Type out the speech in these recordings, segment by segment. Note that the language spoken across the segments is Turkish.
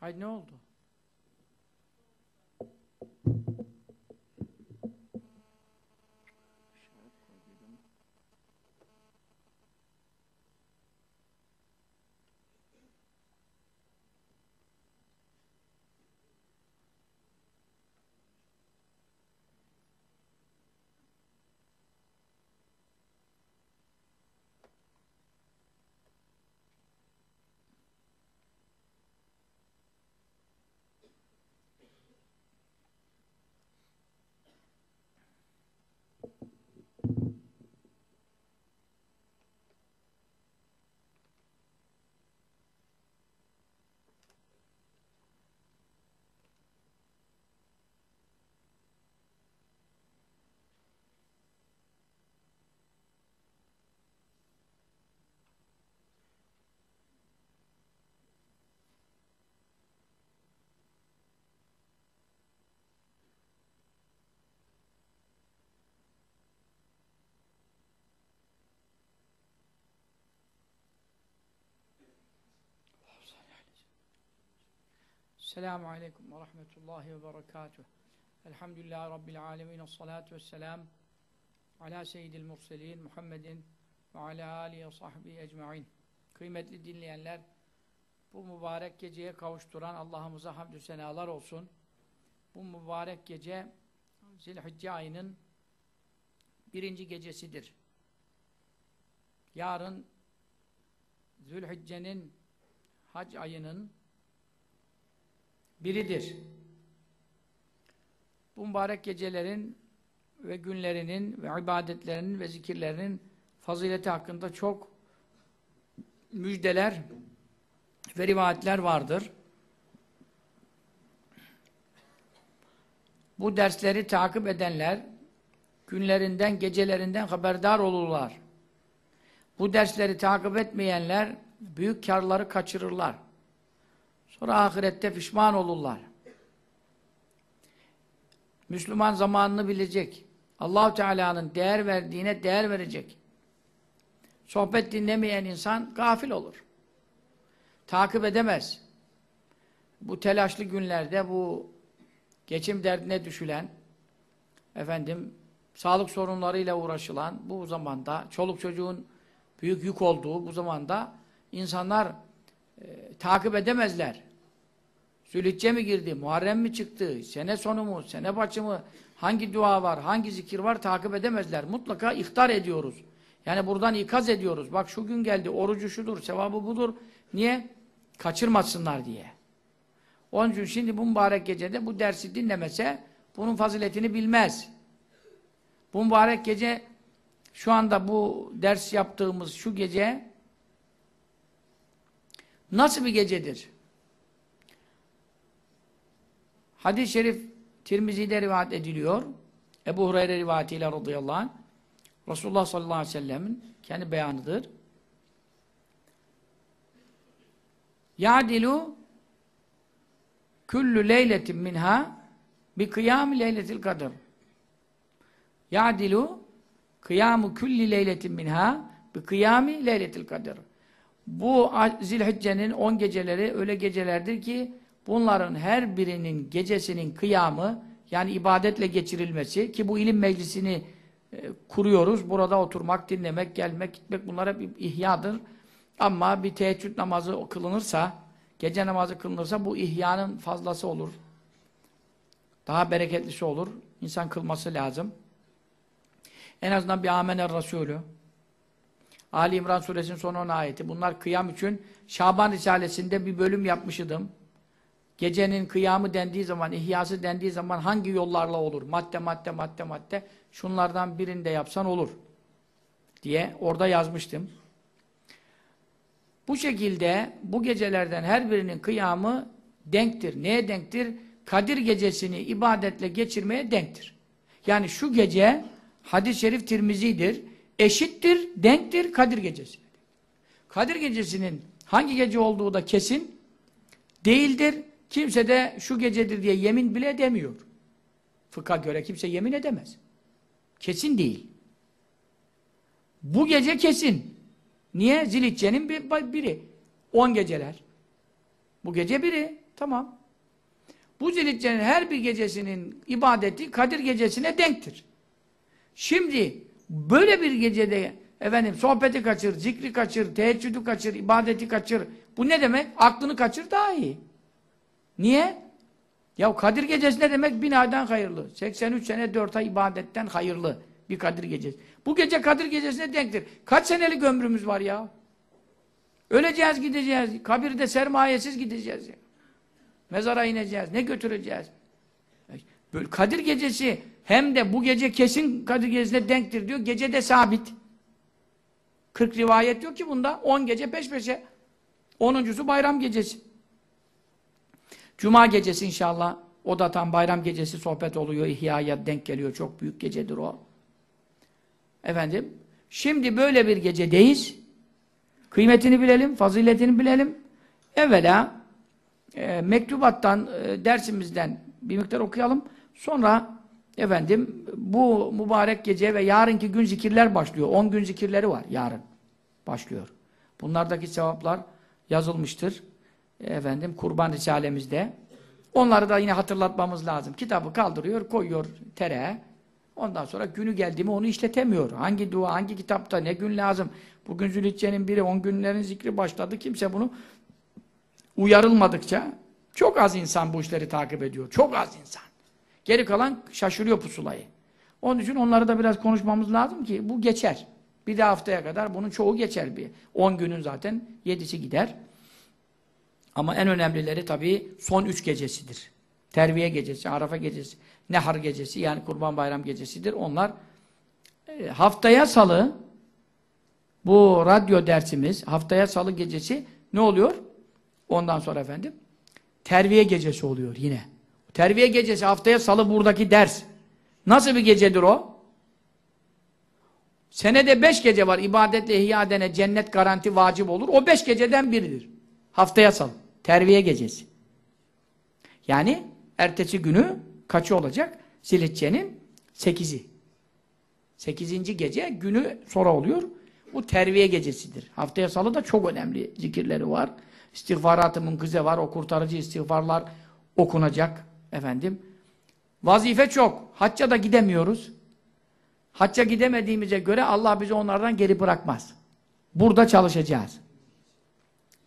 Haydi ne oldu? Selamun Aleyküm ve Rahmetullahi ve Berekatuhu. Elhamdülillahi Rabbil Alemin. Salatu ve selam ala seyyidil murselin Muhammedin ve ala alihi ve sahbihi ecma'in. Kıymetli dinleyenler, bu mübarek geceye kavuşturan Allah'ımıza hamdü senalar olsun. Bu mübarek gece Zilhicce ayının birinci gecesidir. Yarın Zülhicce'nin hac ayının biridir. Bu mübarek gecelerin ve günlerinin ve ibadetlerinin ve zikirlerinin fazileti hakkında çok müjdeler ve rivayetler vardır. Bu dersleri takip edenler günlerinden, gecelerinden haberdar olurlar. Bu dersleri takip etmeyenler büyük karları kaçırırlar. Sonra ahirette pişman olurlar. Müslüman zamanını bilecek. Allahu Teala'nın değer verdiğine değer verecek. Sohbet dinlemeyen insan gafil olur. Takip edemez. Bu telaşlı günlerde bu geçim derdine düşülen efendim sağlık sorunlarıyla uğraşılan bu zamanda çoluk çocuğun büyük yük olduğu bu zamanda insanlar e, takip edemezler. Zülhicce mi girdi, Muharrem mi çıktı, sene sonu mu, sene başı mı, hangi dua var, hangi zikir var takip edemezler. Mutlaka ihtar ediyoruz. Yani buradan ikaz ediyoruz. Bak şu gün geldi, orucu şudur, sevabı budur. Niye? Kaçırmasınlar diye. Onun için şimdi bu mübarek gecede bu dersi dinlemese bunun faziletini bilmez. Bu mübarek gece şu anda bu ders yaptığımız şu gece nasıl bir gecedir? Hadis-i şerif Tirmizi'de rivayet ediliyor. Ebu Hureyre rivayetiyle radıyallahu anh. Resulullah sallallahu aleyhi ve sellemin kendi beyanıdır. Ya'dilu küllü leyletin minha bi kıyam leyletil kadir. Ya'dilu kıyamu külli leyletin minha bi kıyami leyletil kadir. Bu Zilhicce'nin 10 geceleri öyle gecelerdir ki bunların her birinin gecesinin kıyamı yani ibadetle geçirilmesi ki bu ilim meclisini e, kuruyoruz. Burada oturmak, dinlemek, gelmek, gitmek bunlar hep ihyadır. Ama bir teheccüd namazı kılınırsa, gece namazı kılınırsa bu ihyanın fazlası olur. Daha bereketlisi olur. İnsan kılması lazım. En azından bir amener Resulü. Ali İmran suresinin son 10 ayeti. Bunlar kıyam için Şaban Risalesi'nde bir bölüm yapmışydım. Gecenin kıyamı dendiği zaman, ihyası dendiği zaman hangi yollarla olur? Madde, madde, madde, madde. Şunlardan birinde yapsan olur. Diye orada yazmıştım. Bu şekilde bu gecelerden her birinin kıyamı denktir. Neye denktir? Kadir gecesini ibadetle geçirmeye denktir. Yani şu gece hadis-i şerif Tirmizi'dir. Eşittir, denktir Kadir gecesi. Kadir gecesinin hangi gece olduğu da kesin değildir. Kimse de şu gecedir diye yemin bile edemiyor. Fıkha göre kimse yemin edemez. Kesin değil. Bu gece kesin. Niye? Zilitçe'nin bir, biri. On geceler. Bu gece biri. Tamam. Bu zilhiccenin her bir gecesinin ibadeti Kadir gecesine denktir. Şimdi böyle bir gecede efendim sohbeti kaçır, zikri kaçır, teheccüdü kaçır, ibadeti kaçır. Bu ne demek? Aklını kaçır daha iyi. Niye? Ya Kadir gecesi ne demek? Bin aydan hayırlı. 83 sene 4 ay ibadetten hayırlı bir Kadir gecesi. Bu gece Kadir gecesine denktir. Kaç senelik ömrümüz var ya? Öleceğiz gideceğiz. Kabirde sermayesiz gideceğiz ya. Mezara ineceğiz. Ne götüreceğiz? Böyle Kadir gecesi hem de bu gece kesin Kadir gecesine denktir diyor. Gece de sabit. 40 rivayet yok ki bunda. 10 gece peş peşe. 10.sü bayram gecesi. Cuma gecesi inşallah. O da tam bayram gecesi sohbet oluyor. İhya'ya denk geliyor. Çok büyük gecedir o. Efendim. Şimdi böyle bir gecedeyiz. Kıymetini bilelim, faziletini bilelim. Evvela e, mektubattan, e, dersimizden bir miktar okuyalım. Sonra efendim bu mübarek gece ve yarınki gün zikirler başlıyor. 10 gün zikirleri var yarın. Başlıyor. Bunlardaki sevaplar yazılmıştır. Efendim kurban risalemizde. Onları da yine hatırlatmamız lazım. Kitabı kaldırıyor, koyuyor tereğe. Ondan sonra günü geldi mi onu işletemiyor. Hangi dua, hangi kitapta, ne gün lazım? Bugün Zülhicce'nin biri, on günlerin zikri başladı. Kimse bunu uyarılmadıkça çok az insan bu işleri takip ediyor. Çok az insan. Geri kalan şaşırıyor pusulayı. Onun için onları da biraz konuşmamız lazım ki bu geçer. Bir de haftaya kadar bunun çoğu geçer bir. 10 günün zaten 7'si gider. Ama en önemlileri tabii son 3 gecesidir. Terviye gecesi, Arafa gecesi, Nehar gecesi yani Kurban Bayram gecesidir. Onlar e, haftaya salı bu radyo dersimiz haftaya salı gecesi ne oluyor? Ondan sonra efendim terviye gecesi oluyor yine. Terviye gecesi haftaya salı buradaki ders. Nasıl bir gecedir o? Senede beş gece var. ibadetle ihya edene cennet garanti vacip olur. O beş geceden biridir. Haftaya salı. Terviye gecesi. Yani ertesi günü kaçı olacak? Zilhicce'nin sekizi. Sekizinci gece günü sonra oluyor. Bu terviye gecesidir. Haftaya salı da çok önemli zikirleri var. İstiğfarat-ı münkize var. O kurtarıcı istiğfarlar okunacak. Efendim. Vazife çok. Hacca da gidemiyoruz. Hacca gidemediğimize göre Allah bizi onlardan geri bırakmaz. Burada çalışacağız.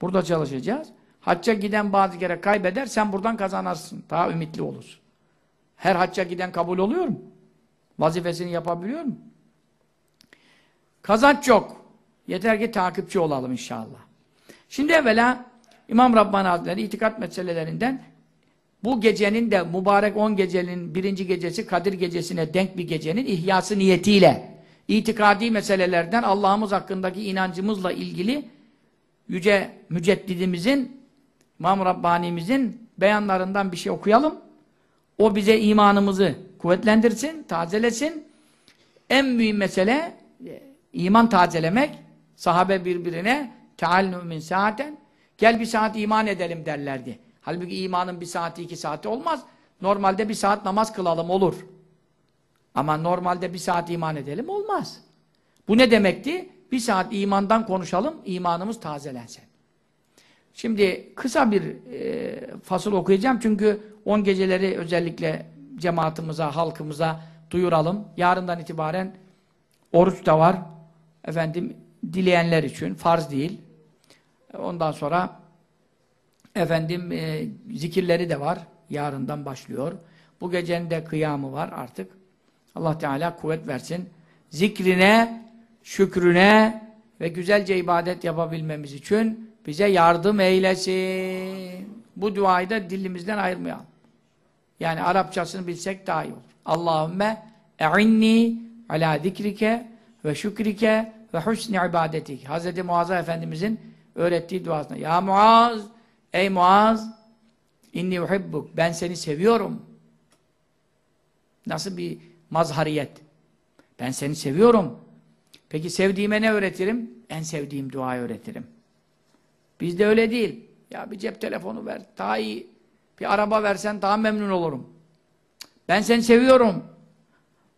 Burada çalışacağız. Hacca giden bazı kere kaybeder, sen buradan kazanırsın. Daha ümitli olursun. Her hacca giden kabul oluyor mu? Vazifesini yapabiliyor mu? Kazanç çok. Yeter ki takipçi olalım inşallah. Şimdi evvela İmam Rabbani Hazretleri itikat meselelerinden bu gecenin de mübarek 10 gecenin birinci gecesi Kadir gecesine denk bir gecenin ihyası niyetiyle itikadi meselelerden Allah'ımız hakkındaki inancımızla ilgili yüce müceddidimizin İmam Rabbani'mizin beyanlarından bir şey okuyalım. O bize imanımızı kuvvetlendirsin, tazelesin. En mühim mesele iman tazelemek. Sahabe birbirine teal min saaten gel bir saat iman edelim derlerdi. Halbuki imanın bir saati iki saati olmaz. Normalde bir saat namaz kılalım olur. Ama normalde bir saat iman edelim olmaz. Bu ne demekti? Bir saat imandan konuşalım, imanımız tazelensin. Şimdi kısa bir e, fasıl okuyacağım çünkü 10 geceleri özellikle cemaatimize, halkımıza duyuralım. Yarından itibaren oruç da var. Efendim dileyenler için farz değil. Ondan sonra efendim e, zikirleri de var. Yarından başlıyor. Bu gecenin de kıyamı var artık. Allah Teala kuvvet versin. Zikrine, şükrüne ve güzelce ibadet yapabilmemiz için bize yardım eylesin. Bu duayı da dilimizden ayırmayalım. Yani Arapçasını bilsek daha iyi olur. Allahümme e'inni ala zikrike ve şükrike ve husni ibadetik. Hz. Muazza Efendimizin öğrettiği duasına. Ya Muaz, ey Muaz, inni uhibbuk. Ben seni seviyorum. Nasıl bir mazhariyet. Ben seni seviyorum. Peki sevdiğime ne öğretirim? En sevdiğim duayı öğretirim. Bizde öyle değil. Ya bir cep telefonu ver, daha iyi. Bir araba versen daha memnun olurum. Ben seni seviyorum.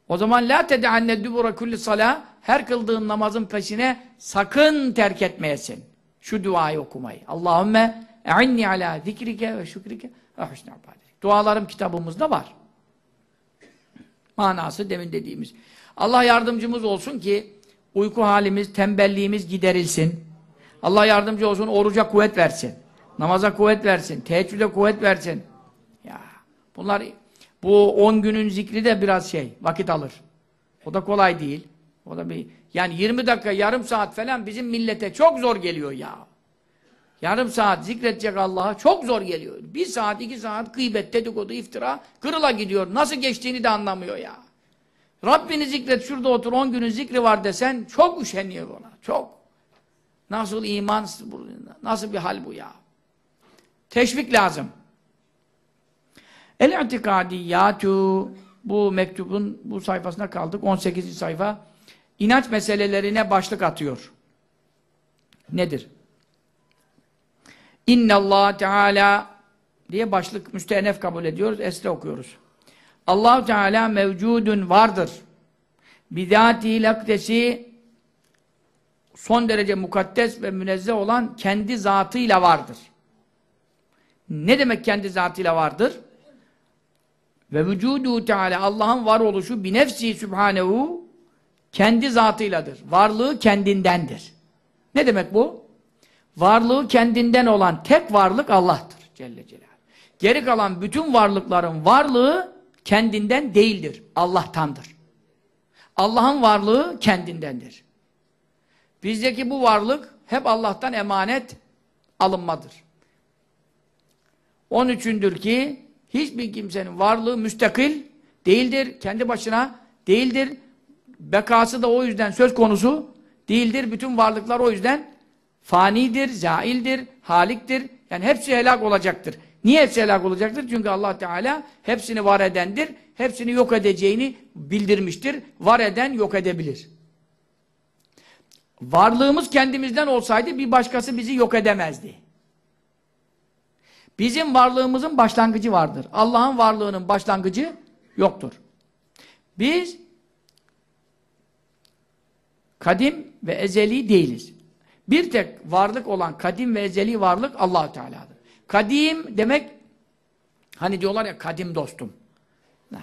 O zaman la tedeanne dubura kulli salah her kıldığın namazın peşine sakın terk etmeyesin. Şu duayı okumayı. Allahümme e'inni ala zikrike ve şükrike ve husnü ibadetik. Dualarım kitabımızda var. Manası demin dediğimiz. Allah yardımcımız olsun ki uyku halimiz, tembelliğimiz giderilsin. Allah yardımcı olsun, oruca kuvvet versin. Namaza kuvvet versin, teheccüde kuvvet versin. Ya bunlar bu 10 günün zikri de biraz şey, vakit alır. O da kolay değil. O da bir yani 20 dakika, yarım saat falan bizim millete çok zor geliyor ya. Yarım saat zikredecek Allah'a çok zor geliyor. Bir saat, iki saat gıybet, dedikodu, iftira kırıla gidiyor. Nasıl geçtiğini de anlamıyor ya. Rabbini zikret, şurada otur, 10 günün zikri var desen çok üşeniyor ona. Çok. Nasıl iman, nasıl bir hal bu ya? Teşvik lazım. El-i'tikadiyatu bu mektubun bu sayfasına kaldık. 18. sayfa. İnanç meselelerine başlık atıyor. Nedir? İnna Allah Teala diye başlık müstenef kabul ediyoruz. Esre okuyoruz. Allah Teala mevcudun vardır. Bidati lakdesi son derece mukaddes ve münezzeh olan kendi zatıyla vardır. Ne demek kendi zatıyla vardır? Ve vücudu Teala Allah'ın varoluşu bir nefsi sübhanehu kendi zatıyladır. Varlığı kendindendir. Ne demek bu? Varlığı kendinden olan tek varlık Allah'tır. Celle Celaluhu. Geri kalan bütün varlıkların varlığı kendinden değildir. Allah'tandır. Allah'ın varlığı kendindendir. Bizdeki bu varlık hep Allah'tan emanet alınmadır. Onun üçündür ki hiçbir kimsenin varlığı müstakil değildir. Kendi başına değildir. Bekası da o yüzden söz konusu değildir. Bütün varlıklar o yüzden fanidir, zaildir, haliktir. Yani hepsi helak olacaktır. Niye hepsi helak olacaktır? Çünkü Allah Teala hepsini var edendir. Hepsini yok edeceğini bildirmiştir. Var eden yok edebilir. Varlığımız kendimizden olsaydı bir başkası bizi yok edemezdi. Bizim varlığımızın başlangıcı vardır. Allah'ın varlığının başlangıcı yoktur. Biz kadim ve ezeli değiliz. Bir tek varlık olan kadim ve ezeli varlık allah Teala'dır. Kadim demek hani diyorlar ya kadim dostum.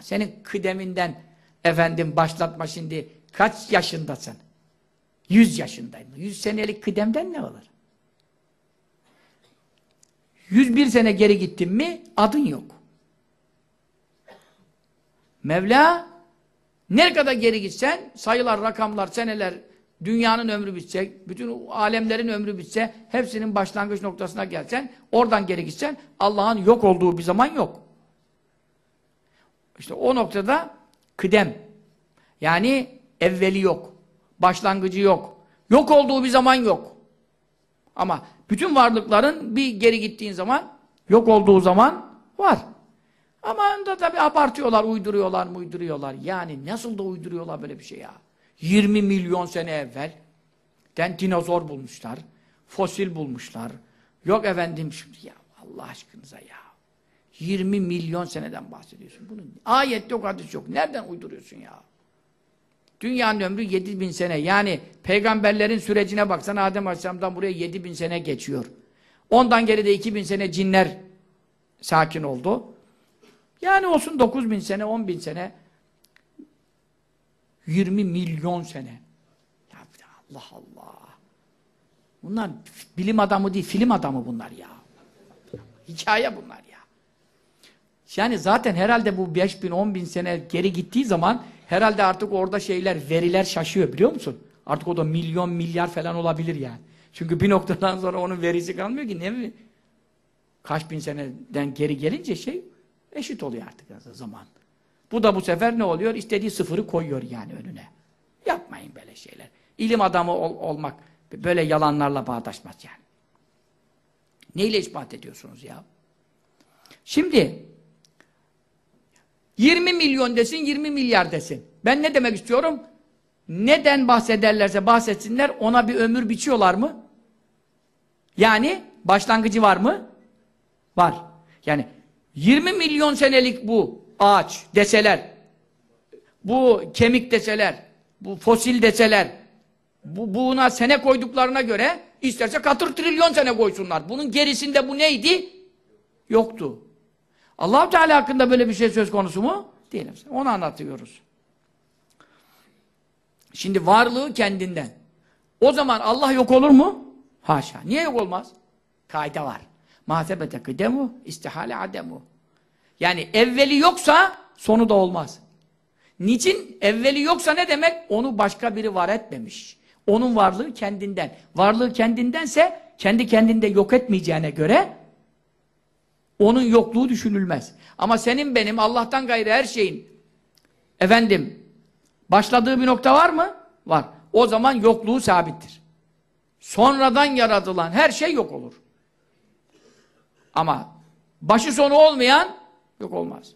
Senin kıdeminden efendim başlatma şimdi kaç yaşındasın? Yüz yaşındaydın. Yüz senelik kıdemden ne olur? Yüz bir sene geri gittin mi adın yok. Mevla ne kadar geri gitsen sayılar, rakamlar, seneler, dünyanın ömrü bitse, bütün alemlerin ömrü bitse, hepsinin başlangıç noktasına gelsen, oradan geri gitsen Allah'ın yok olduğu bir zaman yok. İşte o noktada kıdem. Yani evveli yok. Başlangıcı yok. Yok olduğu bir zaman yok. Ama bütün varlıkların bir geri gittiğin zaman, yok olduğu zaman var. Ama da tabi abartıyorlar, uyduruyorlar, uyduruyorlar. Yani nasıl da uyduruyorlar böyle bir şey ya. 20 milyon sene evvel dinozor bulmuşlar, fosil bulmuşlar. Yok efendim şimdi ya Allah aşkınıza ya. 20 milyon seneden bahsediyorsun. Bunun ayet yok, hadis yok. Nereden uyduruyorsun ya? Dünyanın ömrü 7 bin sene. Yani peygamberlerin sürecine baksan Adem Aleyhisselam'dan buraya 7 bin sene geçiyor. Ondan geride 2 bin sene cinler sakin oldu. Yani olsun 9 bin sene, 10 bin sene 20 milyon sene. Ya Allah Allah. Bunlar bilim adamı değil, film adamı bunlar ya. Hikaye bunlar ya. Yani zaten herhalde bu 5 bin, 10 bin sene geri gittiği zaman herhalde artık orada şeyler, veriler şaşıyor biliyor musun? Artık o da milyon, milyar falan olabilir yani. Çünkü bir noktadan sonra onun verisi kalmıyor ki ne? Kaç bin seneden geri gelince şey eşit oluyor artık zaman. Bu da bu sefer ne oluyor? İstediği sıfırı koyuyor yani önüne. Yapmayın böyle şeyler. İlim adamı ol, olmak böyle yalanlarla bağdaşmaz yani. Neyle ispat ediyorsunuz ya? Şimdi 20 milyon desin, 20 milyar desin. Ben ne demek istiyorum? Neden bahsederlerse bahsetsinler, ona bir ömür biçiyorlar mı? Yani başlangıcı var mı? Var. Yani 20 milyon senelik bu ağaç deseler, bu kemik deseler, bu fosil deseler, bu, buna sene koyduklarına göre İsterse katır trilyon sene koysunlar. Bunun gerisinde bu neydi? Yoktu. Allah Teala hakkında böyle bir şey söz konusu mu? Değil. Onu anlatıyoruz. Şimdi varlığı kendinden. O zaman Allah yok olur mu? Haşa. Niye yok olmaz? Kaide var. Mahsebete kıdemu, istihale ademu. Yani evveli yoksa sonu da olmaz. Niçin? Evveli yoksa ne demek? Onu başka biri var etmemiş. Onun varlığı kendinden. Varlığı kendindense kendi kendinde yok etmeyeceğine göre onun yokluğu düşünülmez. Ama senin benim Allah'tan gayrı her şeyin efendim başladığı bir nokta var mı? Var. O zaman yokluğu sabittir. Sonradan yaratılan her şey yok olur. Ama başı sonu olmayan yok olmaz.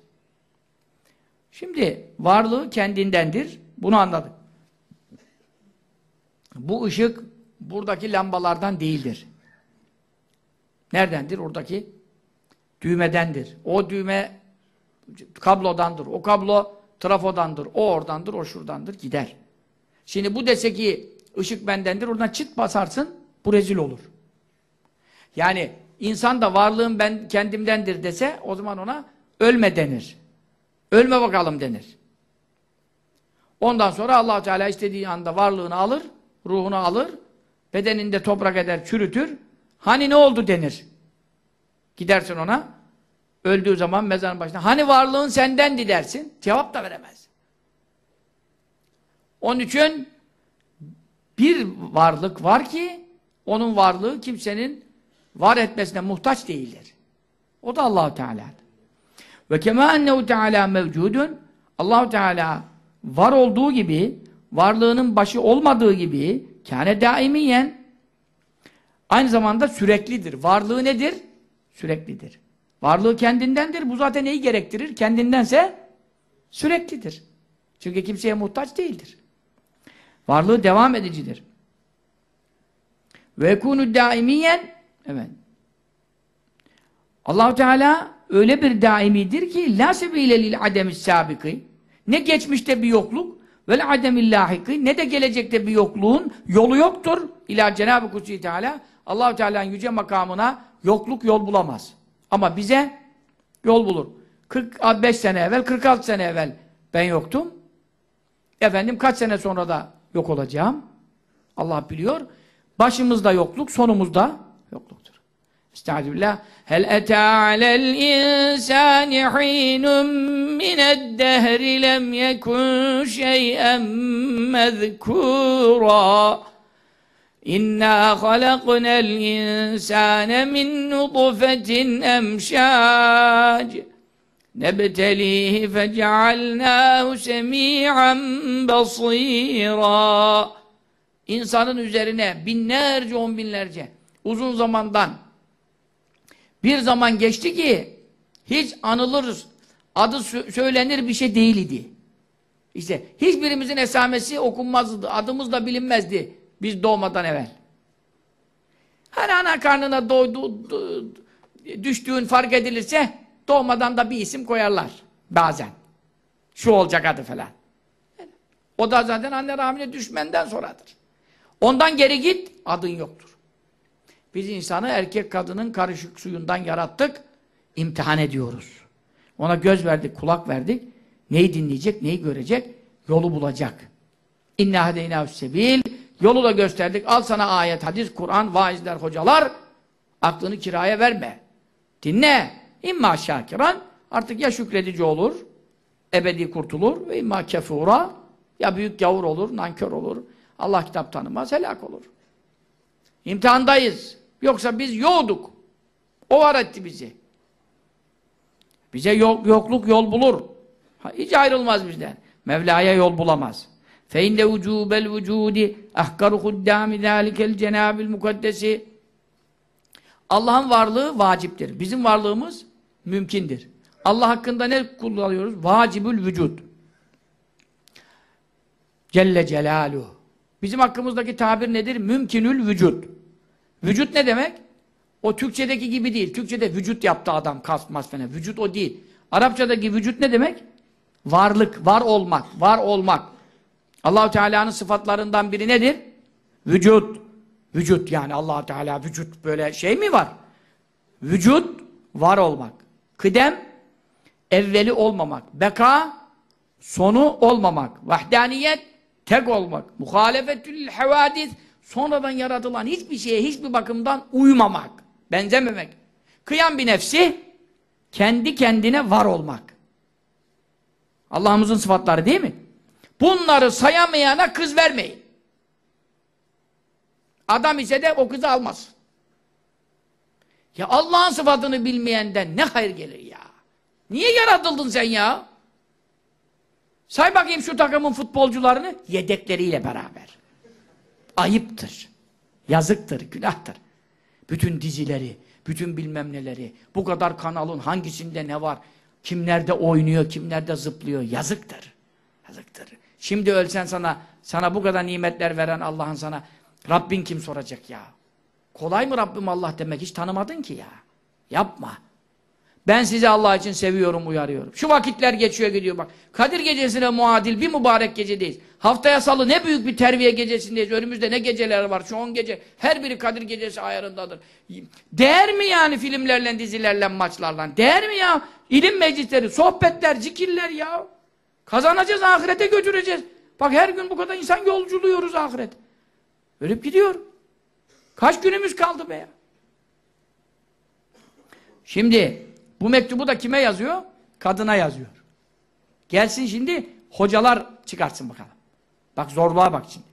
Şimdi varlığı kendindendir. Bunu anladık. Bu ışık buradaki lambalardan değildir. Neredendir? Oradaki düğmedendir. O düğme kablodandır. O kablo trafodandır. O oradandır, o şuradandır. Gider. Şimdi bu dese ki ışık bendendir. Oradan çıt basarsın. Bu rezil olur. Yani insan da varlığım ben kendimdendir dese o zaman ona ölme denir. Ölme bakalım denir. Ondan sonra allah Teala istediği anda varlığını alır, ruhunu alır, bedeninde toprak eder, çürütür. Hani ne oldu denir. Gidersin ona, öldüğü zaman mezarın başına, hani varlığın sendendi dersin, cevap da veremez. Onun için bir varlık var ki, onun varlığı kimsenin var etmesine muhtaç değildir. O da Allahu Teala'dır. Ve kema ennehu Teala mevcudun Allahu Teala var olduğu gibi varlığının başı olmadığı gibi kâne daimiyen aynı zamanda süreklidir. Varlığı nedir? Süreklidir. Varlığı kendindendir. Bu zaten neyi gerektirir? Kendindense süreklidir. Çünkü kimseye muhtaç değildir. Varlığı devam edicidir. Ve kunu daimiyen evet. Allah Teala öyle bir daimidir ki la sebile lil ademis sabiki ne geçmişte bir yokluk ve ademil lahiki ne de gelecekte bir yokluğun yolu yoktur. İla Cenab-ı Kutsi Teala allah Teala'nın yüce makamına yokluk yol bulamaz. Ama bize yol bulur. 45 sene evvel, 46 sene evvel ben yoktum. Efendim kaç sene sonra da yok olacağım. Allah biliyor. Başımızda yokluk, sonumuzda yokluktur. Estağfirullah. Hel etâ alel insâni hînun mined-dehri lem yekun şey'en mezkûrâ. İnna halaknel insâne min nutfetin emşâc. Nebtelihi fecealnâhu semî'an basîrâ. İnsanın üzerine binlerce, on binlerce uzun zamandan bir zaman geçti ki hiç anılır, adı söylenir bir şey değildi. İşte hiçbirimizin esamesi okunmazdı, adımız da bilinmezdi biz doğmadan evvel. Her ana karnına doğdu, düştüğün fark edilirse doğmadan da bir isim koyarlar bazen. Şu olacak adı falan. O da zaten anne rahmine düşmenden sonradır. Ondan geri git, adın yoktur. Biz insanı erkek kadının karışık suyundan yarattık, imtihan ediyoruz. Ona göz verdik, kulak verdik. Neyi dinleyecek, neyi görecek? Yolu bulacak. İnna hedeyna sebil. Yolu da gösterdik. Al sana ayet, hadis, Kur'an, vaizler, hocalar. Aklını kiraya verme. Dinle. İmma şakiran. Artık ya şükredici olur, ebedi kurtulur ve imma kefura ya büyük gavur olur, nankör olur. Allah kitap tanımaz, helak olur. İmtihandayız. Yoksa biz yoğduk. O var etti bizi. Bize yok, yokluk yol bulur. Ha, hiç ayrılmaz bizden. Mevla'ya yol bulamaz fe inne vücubel vücudi ahkaru huddami zâlikel cenâbil mukaddesi Allah'ın varlığı vaciptir. Bizim varlığımız mümkündür. Allah hakkında ne kullanıyoruz? Vacibül vücud. Celle Celaluhu. Bizim hakkımızdaki tabir nedir? Mümkünül vücut. Vücut ne demek? O Türkçedeki gibi değil. Türkçede vücut yaptı adam kasmaz falan. Vücut o değil. Arapçadaki vücut ne demek? Varlık, var olmak, var olmak. Allahu Teala'nın sıfatlarından biri nedir? Vücut. Vücut yani allah Teala vücut böyle şey mi var? Vücut var olmak. Kıdem evveli olmamak. Beka sonu olmamak. Vahdaniyet tek olmak. Muhalefetül havadis sonradan yaratılan hiçbir şeye hiçbir bakımdan uymamak. Benzememek. Kıyam bir nefsi kendi kendine var olmak. Allah'ımızın sıfatları değil mi? Bunları sayamayana kız vermeyin. Adam ise de o kızı almaz. Ya Allah'ın sıfatını bilmeyenden ne hayır gelir ya? Niye yaratıldın sen ya? Say bakayım şu takımın futbolcularını yedekleriyle beraber. Ayıptır. Yazıktır, günahtır. Bütün dizileri, bütün bilmem neleri, bu kadar kanalın hangisinde ne var, kimlerde oynuyor, kimlerde zıplıyor, yazıktır. Yazıktır. Şimdi ölsen sana, sana bu kadar nimetler veren Allah'ın sana, Rabbin kim soracak ya? Kolay mı Rabbim Allah demek? Hiç tanımadın ki ya. Yapma. Ben sizi Allah için seviyorum, uyarıyorum. Şu vakitler geçiyor gidiyor bak. Kadir gecesine muadil bir mübarek gecedeyiz. Haftaya salı ne büyük bir terbiye gecesindeyiz. Önümüzde ne geceler var. Şu on gece. Her biri Kadir gecesi ayarındadır. Değer mi yani filmlerle, dizilerle, maçlarla? Değer mi ya? İlim meclisleri, sohbetler, zikirler ya. Kazanacağız, ahirete götüreceğiz. Bak her gün bu kadar insan yolculuyoruz ahiret. Ölüp gidiyor. Kaç günümüz kaldı be ya? Şimdi bu mektubu da kime yazıyor? Kadına yazıyor. Gelsin şimdi hocalar çıkartsın bakalım. Bak zorluğa bak şimdi.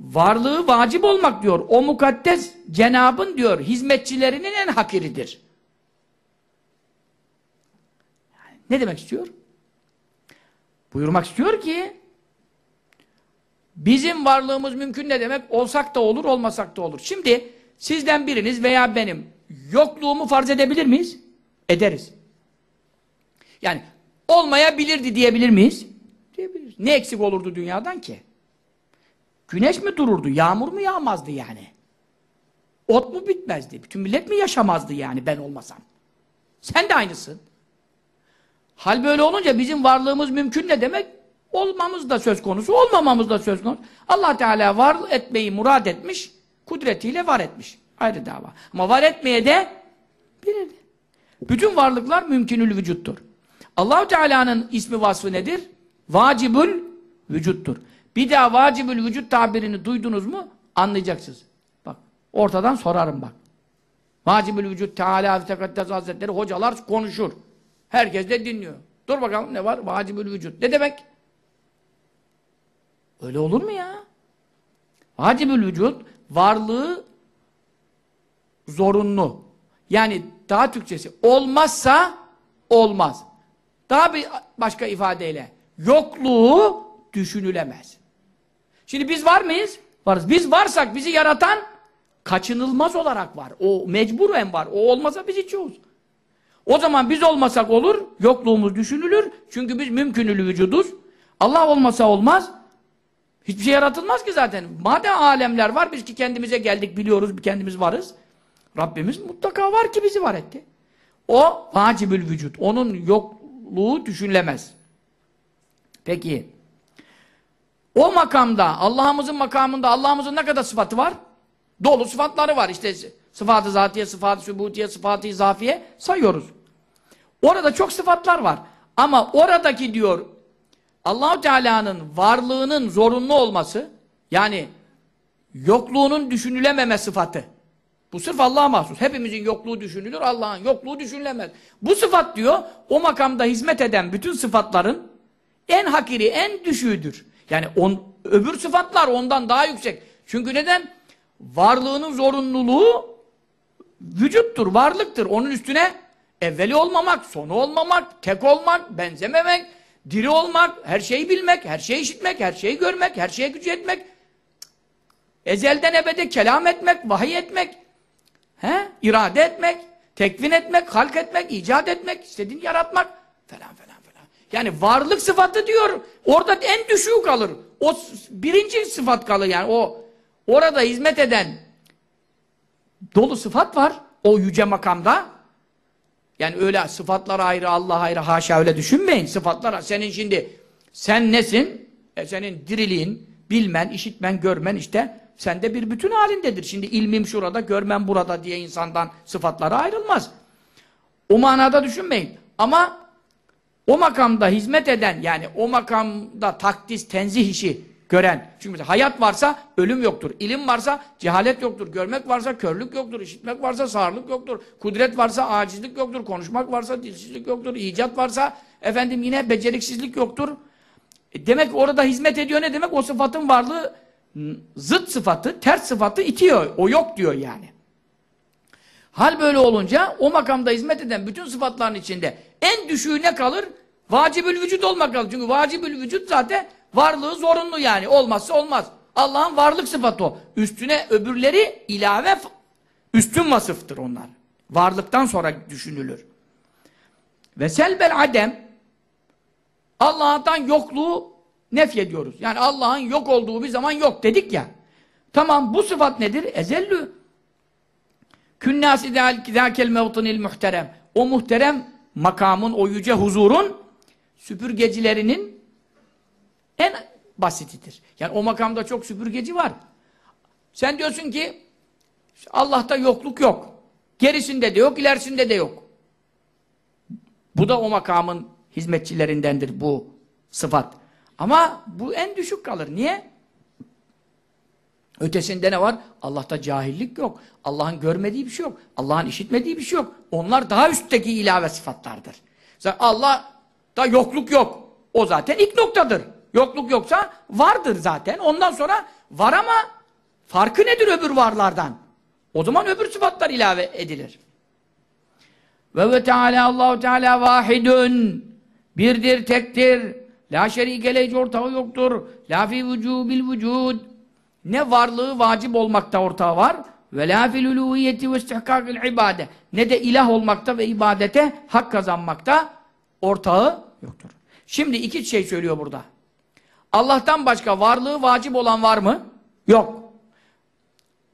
Varlığı vacip olmak diyor. O mukaddes cenabın diyor hizmetçilerinin en hakiridir. Ne demek istiyor? Buyurmak istiyor ki bizim varlığımız mümkün ne demek? Olsak da olur, olmasak da olur. Şimdi sizden biriniz veya benim yokluğumu farz edebilir miyiz? Ederiz. Yani olmayabilirdi diyebilir miyiz? Diyebiliriz. Ne eksik olurdu dünyadan ki? Güneş mi dururdu? Yağmur mu yağmazdı yani? Ot mu bitmezdi? Bütün millet mi yaşamazdı yani ben olmasam? Sen de aynısın. Hal böyle olunca bizim varlığımız mümkün ne demek? Olmamız da söz konusu, olmamamız da söz konusu. Allah Teala var etmeyi murad etmiş, kudretiyle var etmiş. Ayrı dava. Ama var etmeye de bilirdi. Bütün varlıklar mümkünül vücuttur. Allahu Teala'nın ismi vasfı nedir? Vacibül vücuttur. Bir daha vacibül vücut tabirini duydunuz mu anlayacaksınız. Bak ortadan sorarım bak. Vacibül vücut Teala ve Tekaddes Hazretleri hocalar konuşur. Herkes de dinliyor. Dur bakalım ne var? Vacibül vücut. Ne demek? Öyle olur mu ya? Vacibül vücut varlığı zorunlu. Yani daha Türkçesi olmazsa olmaz. Daha bir başka ifadeyle yokluğu düşünülemez. Şimdi biz var mıyız? Varız. Biz varsak bizi yaratan kaçınılmaz olarak var. O mecburen var. O olmasa biz hiç yokuz. O zaman biz olmasak olur, yokluğumuz düşünülür. Çünkü biz mümkünülü vücuduz. Allah olmasa olmaz. Hiçbir şey yaratılmaz ki zaten. Madem alemler var, biz ki kendimize geldik, biliyoruz, kendimiz varız. Rabbimiz mutlaka var ki bizi var etti. O vacibül vücut. Onun yokluğu düşünülemez. Peki. O makamda, Allah'ımızın makamında Allah'ımızın ne kadar sıfatı var? Dolu sıfatları var. İşte sıfatı zatiye, sıfatı sübutiye, sıfatı izafiye sayıyoruz. Orada çok sıfatlar var. Ama oradaki diyor Allahu Teala'nın varlığının zorunlu olması yani yokluğunun düşünülememe sıfatı. Bu sırf Allah'a mahsus. Hepimizin yokluğu düşünülür, Allah'ın yokluğu düşünülemez. Bu sıfat diyor, o makamda hizmet eden bütün sıfatların en hakiri, en düşüğüdür. Yani on, öbür sıfatlar ondan daha yüksek. Çünkü neden? Varlığının zorunluluğu vücuttur, varlıktır. Onun üstüne evveli olmamak, sonu olmamak, tek olmak, benzememek, diri olmak, her şeyi bilmek, her şeyi işitmek, her şeyi görmek, her şeye gücü etmek, ezelden ebede kelam etmek, vahiy etmek, he? irade etmek, tekvin etmek, halk etmek, icat etmek, istediğini yaratmak falan falan falan. Yani varlık sıfatı diyor, orada en düşüğü kalır. O birinci sıfat kalır yani o orada hizmet eden dolu sıfat var o yüce makamda. Yani öyle sıfatlar ayrı, Allah ayrı, haşa öyle düşünmeyin. Sıfatlar senin şimdi, sen nesin? E senin diriliğin, bilmen, işitmen, görmen işte sende bir bütün halindedir. Şimdi ilmim şurada, görmem burada diye insandan sıfatlara ayrılmaz. O manada düşünmeyin. Ama o makamda hizmet eden yani o makamda takdis, tenzih işi gören. Çünkü mesela hayat varsa ölüm yoktur. ilim varsa cehalet yoktur. Görmek varsa körlük yoktur. işitmek varsa sağırlık yoktur. Kudret varsa acizlik yoktur. Konuşmak varsa dilsizlik yoktur. icat varsa efendim yine beceriksizlik yoktur. E demek orada hizmet ediyor ne demek? O sıfatın varlığı zıt sıfatı, ters sıfatı itiyor. O yok diyor yani. Hal böyle olunca o makamda hizmet eden bütün sıfatların içinde en düşüğüne kalır? Vacibül vücut olmak kalır. Çünkü vacibül vücut zaten varlığı zorunlu yani. Olmazsa olmaz. Allah'ın varlık sıfatı o. Üstüne öbürleri ilave üstün vasıftır onlar. Varlıktan sonra düşünülür. Ve selbel adem Allah'tan yokluğu nef ediyoruz. Yani Allah'ın yok olduğu bir zaman yok dedik ya. Tamam bu sıfat nedir? Ezellü. Künnâsi zâkel mevtınil muhterem. O muhterem makamın, o yüce huzurun süpürgecilerinin en basitidir. Yani o makamda çok süpürgeci var. Sen diyorsun ki Allah'ta yokluk yok. Gerisinde de yok, ilerisinde de yok. Bu da o makamın hizmetçilerindendir bu sıfat. Ama bu en düşük kalır. Niye? Ötesinde ne var? Allah'ta cahillik yok. Allah'ın görmediği bir şey yok. Allah'ın işitmediği bir şey yok. Onlar daha üstteki ilave sıfatlardır. Allah'ta yokluk yok. O zaten ilk noktadır. Yokluk yoksa vardır zaten. Ondan sonra var ama farkı nedir öbür varlardan? O zaman öbür sıfatlar ilave edilir. Ve ve Teala Allahu Teala vahidun birdir, tektir. La şerike ortağı yoktur. La fi vücubil vücud ne varlığı vacip olmakta ortağı var ve la fil uluhiyeti ve istihkakil ibade ne de ilah olmakta ve ibadete hak kazanmakta ortağı yoktur. Şimdi iki şey söylüyor burada. Allah'tan başka varlığı vacip olan var mı? Yok.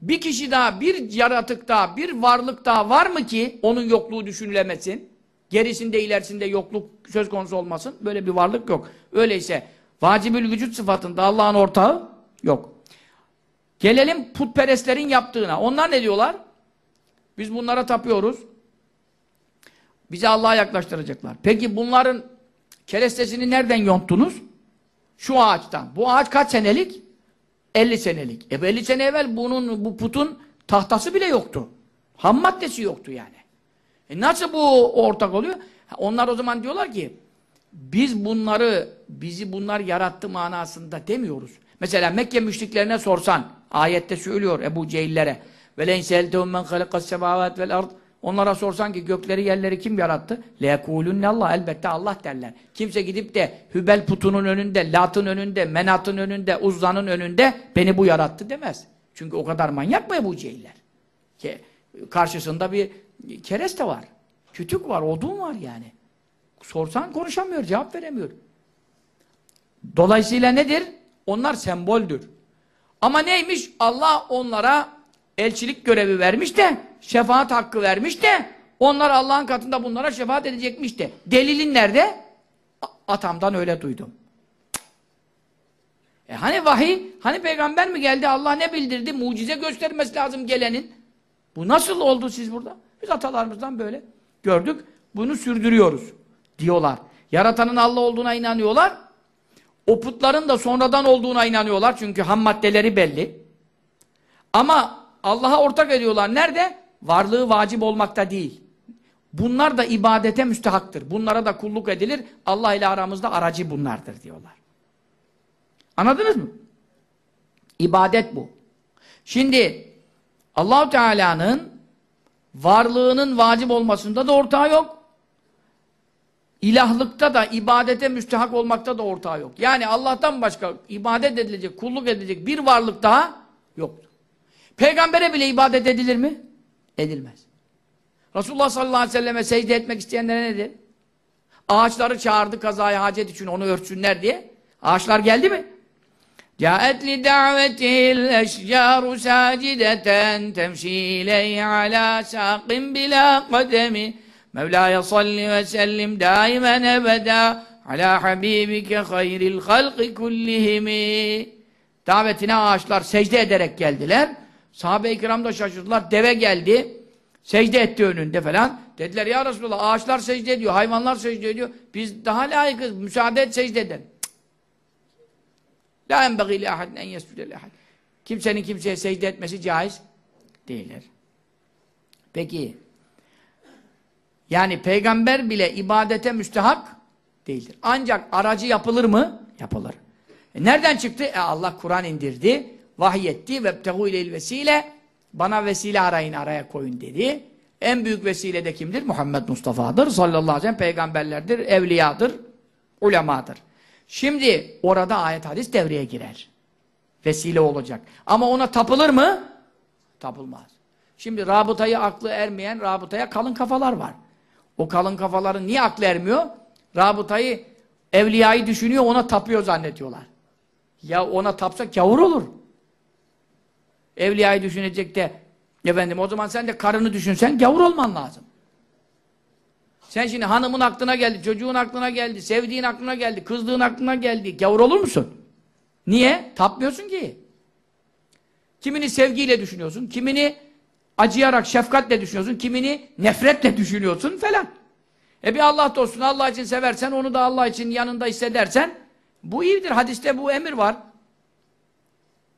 Bir kişi daha, bir yaratık daha, bir varlık daha var mı ki onun yokluğu düşünülemesin? Gerisinde ilerisinde yokluk söz konusu olmasın. Böyle bir varlık yok. Öyleyse vacibül vücut sıfatında Allah'ın ortağı yok. Gelelim putperestlerin yaptığına. Onlar ne diyorlar? Biz bunlara tapıyoruz. Bizi Allah'a yaklaştıracaklar. Peki bunların kerestesini nereden yonttunuz? Şu ağaçtan. Bu ağaç kaç senelik? 50 senelik. E 50 sene evvel bunun bu putun tahtası bile yoktu. Ham maddesi yoktu yani. E nasıl bu ortak oluyor? Onlar o zaman diyorlar ki biz bunları bizi bunlar yarattı manasında demiyoruz. Mesela Mekke müşriklerine sorsan Ayette söylüyor Ebu Cehillere. Seheltehum men halakas semavat vel ard. Onlara sorsan ki gökleri yerleri kim yarattı? Leyekulunne Allah. Elbette Allah derler. Kimse gidip de Hübel putunun önünde, Lat'ın önünde, Menat'ın önünde, Uzza'nın önünde beni bu yarattı demez. Çünkü o kadar manyak mı Ebu Cehiller? Ki karşısında bir kereste var. Kütük var, odun var yani. Sorsan konuşamıyor, cevap veremiyor. Dolayısıyla nedir? Onlar semboldür. Ama neymiş? Allah onlara elçilik görevi vermiş de, şefaat hakkı vermiş de, onlar Allah'ın katında bunlara şefaat edecekmiş de. Delilin nerede? Atamdan öyle duydum. E hani vahiy, hani peygamber mi geldi, Allah ne bildirdi? Mucize göstermesi lazım gelenin. Bu nasıl oldu siz burada? Biz atalarımızdan böyle gördük, bunu sürdürüyoruz diyorlar. Yaratanın Allah olduğuna inanıyorlar. O putların da sonradan olduğuna inanıyorlar çünkü ham maddeleri belli. Ama Allah'a ortak ediyorlar. Nerede? Varlığı vacip olmakta değil. Bunlar da ibadete müstehaktır. Bunlara da kulluk edilir. Allah ile aramızda aracı bunlardır diyorlar. Anladınız mı? İbadet bu. Şimdi Allahu Teala'nın varlığının vacip olmasında da ortağı yok ilahlıkta da, ibadete müstehak olmakta da ortağı yok. Yani Allah'tan başka ibadet edilecek, kulluk edilecek bir varlık daha yoktur. Peygambere bile ibadet edilir mi? Edilmez. Resulullah sallallahu aleyhi ve selleme secde etmek isteyenlere nedir? Ağaçları çağırdı kazaya hacet için onu örtsünler diye. Ağaçlar geldi mi? جاءت لدعوته الأشجار ساجدة تمشي إليه على ساق بلا قدم Mevla'ya salli ve sellim daimen ebeda ala habibike hayril halqi kullihimi Davetine ağaçlar secde ederek geldiler. Sahabe-i kiram da şaşırdılar. Deve geldi. Secde etti önünde falan. Dediler ya Resulallah ağaçlar secde ediyor, hayvanlar secde ediyor. Biz daha layıkız, müsaade et secde edelim. La enbeği li ahadin en yescude li ahad. Kimsenin kimseye secde etmesi caiz değildir. Peki, yani peygamber bile ibadete müstehak değildir. Ancak aracı yapılır mı? Yapılır. E nereden çıktı? E Allah Kur'an indirdi, vahyetti, vebtehu ileyl vesile, bana vesile arayın, araya koyun dedi. En büyük vesile de kimdir? Muhammed Mustafa'dır, sallallahu aleyhi ve sellem, peygamberlerdir, evliyadır, ulemadır. Şimdi orada ayet hadis devreye girer. Vesile olacak. Ama ona tapılır mı? Tapılmaz. Şimdi rabıtayı aklı ermeyen rabıtaya kalın kafalar var. O kalın kafaların niye aklı ermiyor? Rabıtayı, evliyayı düşünüyor, ona tapıyor zannediyorlar. Ya ona tapsa gavur olur. Evliyayı düşünecek de efendim o zaman sen de karını düşünsen gavur olman lazım. Sen şimdi hanımın aklına geldi, çocuğun aklına geldi, sevdiğin aklına geldi, kızdığın aklına geldi. Gavur olur musun? Niye? Tapmıyorsun ki. Kimini sevgiyle düşünüyorsun, kimini acıyarak, şefkatle düşünüyorsun, kimini nefretle düşünüyorsun falan. E bir Allah dostunu Allah için seversen, onu da Allah için yanında hissedersen, bu iyidir. Hadiste bu emir var.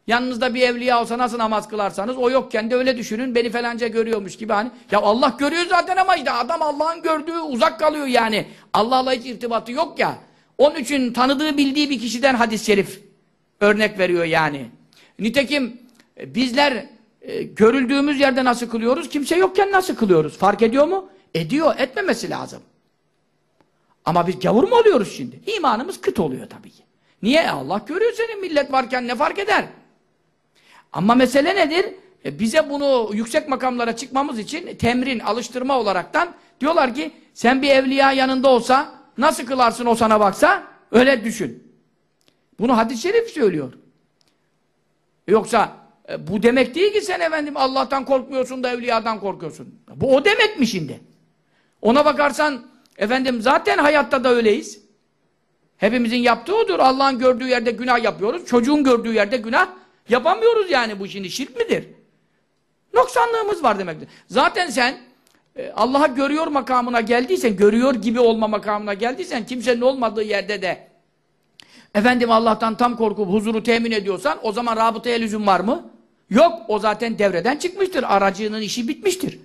Yanınızda bir evliya olsa nasıl namaz kılarsanız, o yokken de öyle düşünün, beni falanca görüyormuş gibi hani. Ya Allah görüyor zaten ama işte adam Allah'ın gördüğü uzak kalıyor yani. Allah'la hiç irtibatı yok ya. Onun için tanıdığı, bildiği bir kişiden hadis-i şerif örnek veriyor yani. Nitekim e, bizler e, görüldüğümüz yerde nasıl kılıyoruz? Kimse yokken nasıl kılıyoruz? Fark ediyor mu? Ediyor, etmemesi lazım. Ama biz gavur mu oluyoruz şimdi? İmanımız kıt oluyor tabii ki. Niye? E, Allah görüyor seni millet varken ne fark eder? Ama mesele nedir? E bize bunu yüksek makamlara çıkmamız için temrin, alıştırma olaraktan diyorlar ki sen bir evliya yanında olsa nasıl kılarsın o sana baksa? Öyle düşün. Bunu hadis-i şerif söylüyor. Yoksa e, bu demek değil ki sen efendim Allah'tan korkmuyorsun da evliyadan korkuyorsun. Bu o demek mi şimdi? Ona bakarsan efendim zaten hayatta da öyleyiz. Hepimizin yaptığı odur. Allah'ın gördüğü yerde günah yapıyoruz. Çocuğun gördüğü yerde günah yapamıyoruz yani bu şimdi şirk midir? Noksanlığımız var demektir. Zaten sen e, Allah'a görüyor makamına geldiysen, görüyor gibi olma makamına geldiysen, kimsenin olmadığı yerde de efendim Allah'tan tam korkup huzuru temin ediyorsan o zaman rabıtaya lüzum var mı? Yok. O zaten devreden çıkmıştır. Aracının işi bitmiştir.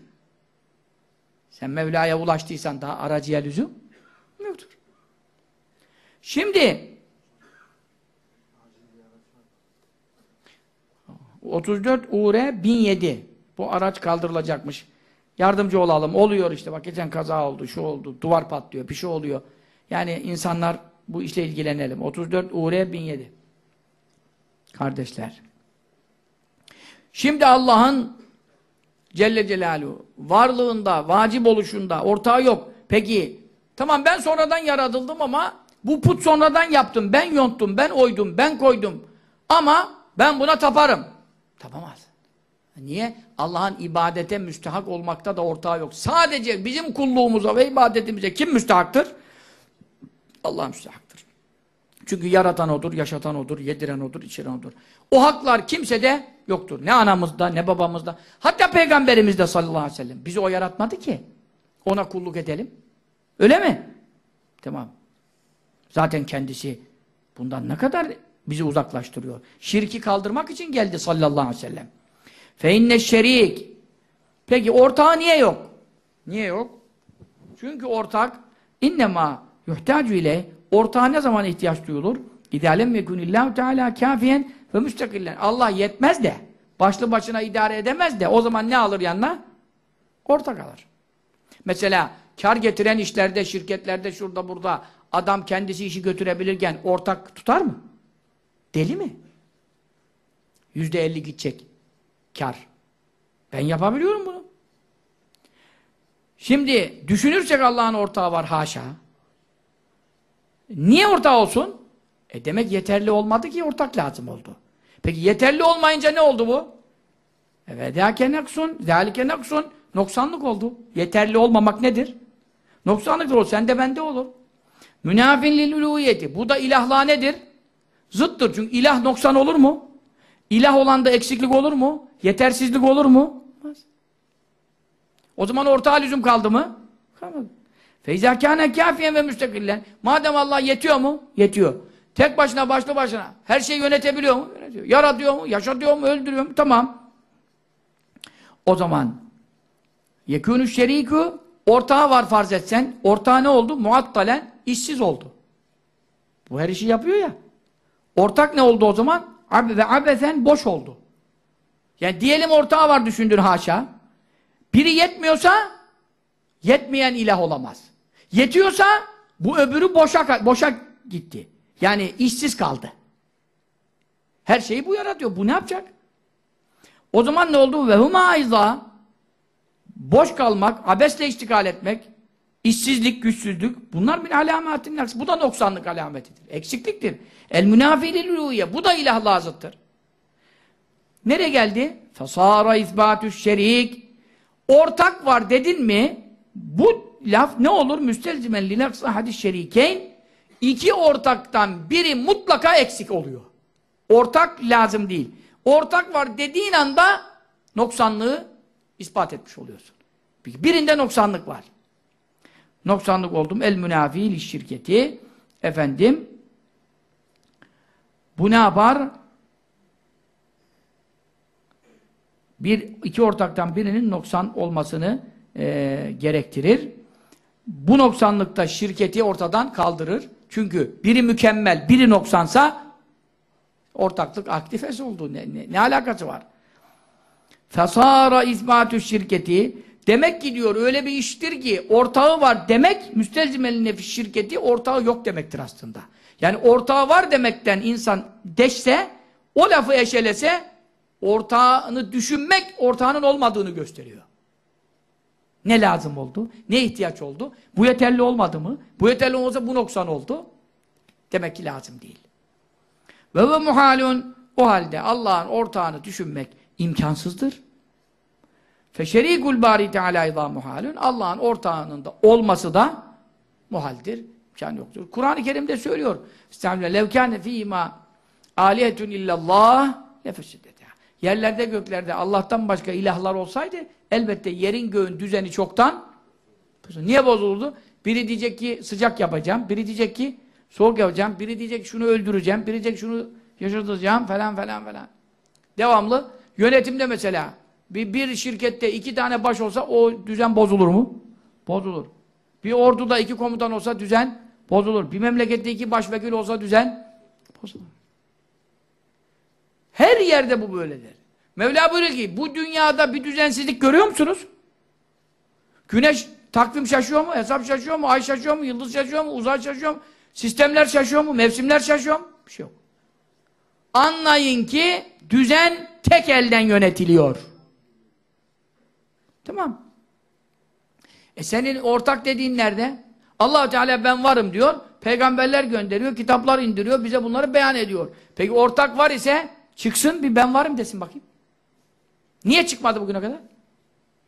Sen Mevla'ya ulaştıysan daha aracıya lüzum yoktur. Şimdi 34 UR 1007 bu araç kaldırılacakmış. Yardımcı olalım. Oluyor işte. Bak geçen kaza oldu, şu oldu, duvar patlıyor, bir şey oluyor. Yani insanlar bu işle ilgilenelim. 34 UR 1007 Kardeşler. Şimdi Allah'ın Celle Celaluhu varlığında, vacip oluşunda ortağı yok. Peki tamam ben sonradan yaratıldım ama bu put sonradan yaptım. Ben yonttum, ben oydum, ben koydum. Ama ben buna taparım. Tapamaz. Niye? Allah'ın ibadete müstehak olmakta da ortağı yok. Sadece bizim kulluğumuza ve ibadetimize kim müstehaktır? Allah müstehaktır. Çünkü yaratan odur, yaşatan odur, yediren odur, içiren odur. O haklar kimsede yoktur. Ne anamızda, ne babamızda. Hatta peygamberimizde sallallahu aleyhi ve sellem. Bizi o yaratmadı ki. Ona kulluk edelim. Öyle mi? Tamam. Zaten kendisi bundan ne kadar bizi uzaklaştırıyor. Şirki kaldırmak için geldi sallallahu aleyhi ve sellem. Fe inne şerik. Peki ortağı niye yok? Niye yok? Çünkü ortak innema yuhtacu ile ortağa ne zaman ihtiyaç duyulur? İdalem yekunillahu teala kafiyen ve müstakillen. Allah yetmez de başlı başına idare edemez de o zaman ne alır yanına? Ortak alır. Mesela kar getiren işlerde, şirketlerde, şurada burada adam kendisi işi götürebilirken ortak tutar mı? Deli mi? Yüzde elli gidecek. Kar. Ben yapabiliyorum bunu. Şimdi düşünürsek Allah'ın ortağı var haşa. Niye ortağı olsun? E demek yeterli olmadı ki ortak lazım oldu. Peki yeterli olmayınca ne oldu bu? Evet, zâke neksun, zâlike neksun. Noksanlık oldu. Yeterli olmamak nedir? Noksanlıktır o. Sende bende olur. Münafin lil. Bu da ilahlığa nedir? Zıttır. Çünkü ilah noksan olur mu? İlah olanda eksiklik olur mu? Yetersizlik olur mu? O zaman ortağa lüzum kaldı mı? Kalmadı. Feyzâ kâne kâfiyen ve müstakillen. Madem Allah yetiyor mu? Yetiyor. Tek başına, başlı başına. Her şeyi yönetebiliyor mu? Yönetiyor. Yaratıyor mu? Yaşatıyor mu? Öldürüyor mu? Tamam. O zaman yekûnü şerîkû ortağı var farz etsen. Ortağı ne oldu? Muattalen işsiz oldu. Bu her işi yapıyor ya. Ortak ne oldu o zaman? Ab ve abesen boş oldu. Yani diyelim ortağı var düşündün haşa. Biri yetmiyorsa yetmeyen ilah olamaz. Yetiyorsa bu öbürü boşa, boşa gitti. Yani işsiz kaldı. Her şeyi bu yaratıyor. Bu ne yapacak? O zaman ne oldu? Ve huma ayza boş kalmak, abesle iştikal etmek, işsizlik, güçsüzlük bunlar min alamatin. Bu da noksanlık alametidir. Eksikliktir. El münafilil Bu da ilah lazıttır. Nereye geldi? Fasara izbatü şerik. Ortak var dedin mi? Bu laf ne olur? Müstelzimen linaksa hadis şerikeyn. İki ortaktan biri mutlaka eksik oluyor. Ortak lazım değil. Ortak var dediğin anda noksanlığı ispat etmiş oluyorsun. Birinde noksanlık var. Noksanlık oldum. El münafil şirketi. Efendim bu ne yapar? Bir, iki ortaktan birinin noksan olmasını e, gerektirir. Bu noksanlıkta şirketi ortadan kaldırır. Çünkü biri mükemmel, biri noksansa ortaklık aktifesi oldu. Ne, ne, ne alakası var? Fesara izbatü şirketi demek ki diyor öyle bir iştir ki ortağı var demek müstelzimeli nefis şirketi ortağı yok demektir aslında. Yani ortağı var demekten insan deşse o lafı eşelese ortağını düşünmek ortağının olmadığını gösteriyor. Ne lazım oldu? Ne ihtiyaç oldu? Bu yeterli olmadı mı? Bu yeterli olsa bu noksan oldu. Demek ki lazım değil. Ve ve muhalun o halde Allah'ın ortağını düşünmek imkansızdır. Feşerikul bari teala muhalun Allah'ın ortağının da olması da muhaldir. İmkan yoktur. Kur'an-ı Kerim'de söylüyor. Estağfirullah. Lev kâne fîmâ âlihetun illallah nefesidete. Yerlerde göklerde Allah'tan başka ilahlar olsaydı elbette yerin göğün düzeni çoktan niye bozuldu? Biri diyecek ki sıcak yapacağım, biri diyecek ki soğuk yapacağım, biri diyecek şunu öldüreceğim, biri diyecek şunu yaşatacağım falan falan falan. Devamlı yönetimde mesela bir, bir şirkette iki tane baş olsa o düzen bozulur mu? Bozulur. Bir orduda iki komutan olsa düzen bozulur. Bir memlekette iki başvekil olsa düzen bozulur. Her yerde bu böyledir. Mevla buyuruyor ki bu dünyada bir düzensizlik görüyor musunuz? Güneş takvim şaşıyor mu? Hesap şaşıyor mu? Ay şaşıyor mu? Yıldız şaşıyor mu? Uzay şaşıyor mu? Sistemler şaşıyor mu? Mevsimler şaşıyor mu? Bir şey yok. Anlayın ki düzen tek elden yönetiliyor. Tamam. E senin ortak dediğin nerede? allah Teala ben varım diyor. Peygamberler gönderiyor, kitaplar indiriyor, bize bunları beyan ediyor. Peki ortak var ise çıksın bir ben varım desin bakayım. Niye çıkmadı bugüne kadar?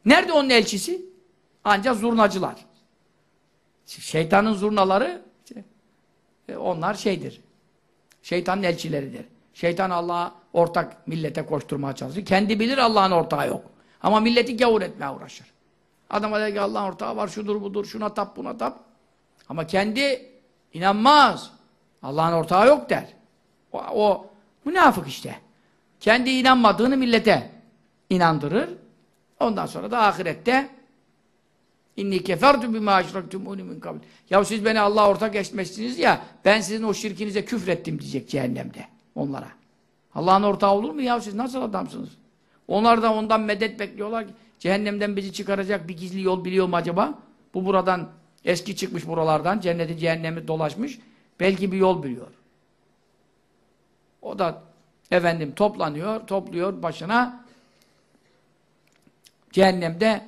Nerede onun elçisi? Ancak zurnacılar. Şeytanın zurnaları e, onlar şeydir. Şeytanın elçileridir. Şeytan Allah'a ortak millete koşturmaya çalışır. Kendi bilir Allah'ın ortağı yok. Ama milleti gavur etmeye uğraşır. Adama der ki Allah'ın ortağı var, şudur budur, şuna tap, buna tap. Ama kendi inanmaz. Allah'ın ortağı yok der. O, o münafık işte. Kendi inanmadığını millete inandırır. Ondan sonra da ahirette inni kefertu bima eşraktumuni min kabl. Ya siz beni Allah'a ortak etmişsiniz ya ben sizin o şirkinize küfrettim diyecek cehennemde onlara. Allah'ın ortağı olur mu ya siz nasıl adamsınız? Onlar da ondan medet bekliyorlar ki cehennemden bizi çıkaracak bir gizli yol biliyor mu acaba? Bu buradan eski çıkmış buralardan cenneti cehennemi dolaşmış belki bir yol biliyor. O da efendim toplanıyor, topluyor başına cehennemde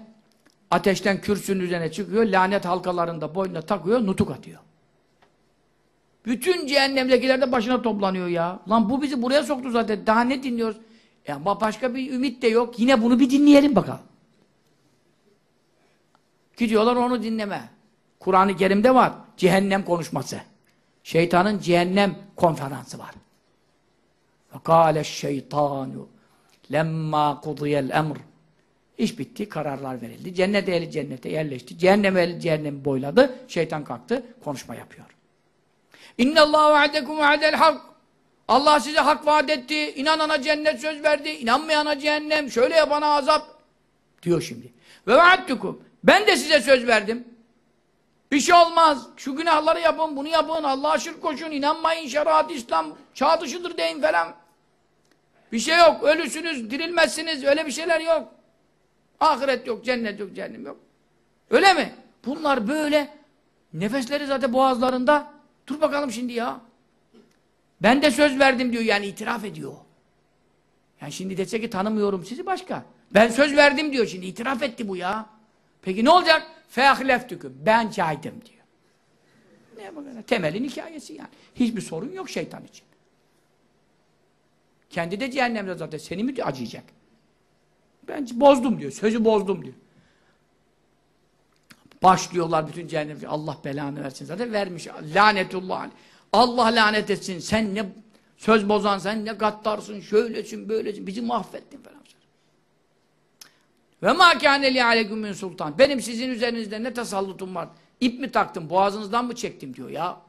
ateşten kürsünün üzerine çıkıyor, lanet halkalarında boynuna takıyor, nutuk atıyor. Bütün cehennemdekiler de başına toplanıyor ya. Lan bu bizi buraya soktu zaten. Daha ne dinliyoruz? Ama başka bir ümit de yok. Yine bunu bir dinleyelim bakalım. Gidiyorlar onu dinleme. Kur'an-ı Kerim'de var. Cehennem konuşması. Şeytanın cehennem konferansı var. Ve kâle şeytanu lemma kudiyel emr. İş bitti, kararlar verildi. Cennet ehli cennete yerleşti. Cehennem ehli cehennemi boyladı. Şeytan kalktı, konuşma yapıyor. İnne Allah va'dekum va'del hak. Allah size hak vaat etti. İnanana cennet söz verdi. İnanmayana cehennem. Şöyle yapana azap. Diyor şimdi. Ve vaattukum. Ben de size söz verdim. Bir şey olmaz. Şu günahları yapın, bunu yapın. Allah'a şirk koşun. inanmayın. Şeriat İslam çağ dışıdır deyin falan. Bir şey yok. Ölüsünüz, dirilmezsiniz. Öyle bir şeyler yok. Ahiret yok, cennet yok, cehennem yok. Öyle mi? Bunlar böyle nefesleri zaten boğazlarında. Dur bakalım şimdi ya. Ben de söz verdim diyor yani itiraf ediyor. Yani şimdi dese ki tanımıyorum sizi başka. Ben söz verdim diyor şimdi itiraf etti bu ya. Peki ne olacak? Feahleftuküm. Ben caydım diyor. Ne bakın? Temelin hikayesi yani. Hiçbir sorun yok şeytan için. Kendi de cehennemde zaten seni mi acıyacak? Ben bozdum diyor. Sözü bozdum diyor. Başlıyorlar bütün cehennem. Allah belanı versin. Zaten vermiş. Lanetullah. Allah lanet etsin. Sen ne söz bozan, sen ne gattarsın, şöylesin, böylesin. Bizi mahvettin falan. Ve ma kâne li sultan. Benim sizin üzerinizde ne tasallutum var? İp mi taktım, boğazınızdan mı çektim diyor ya.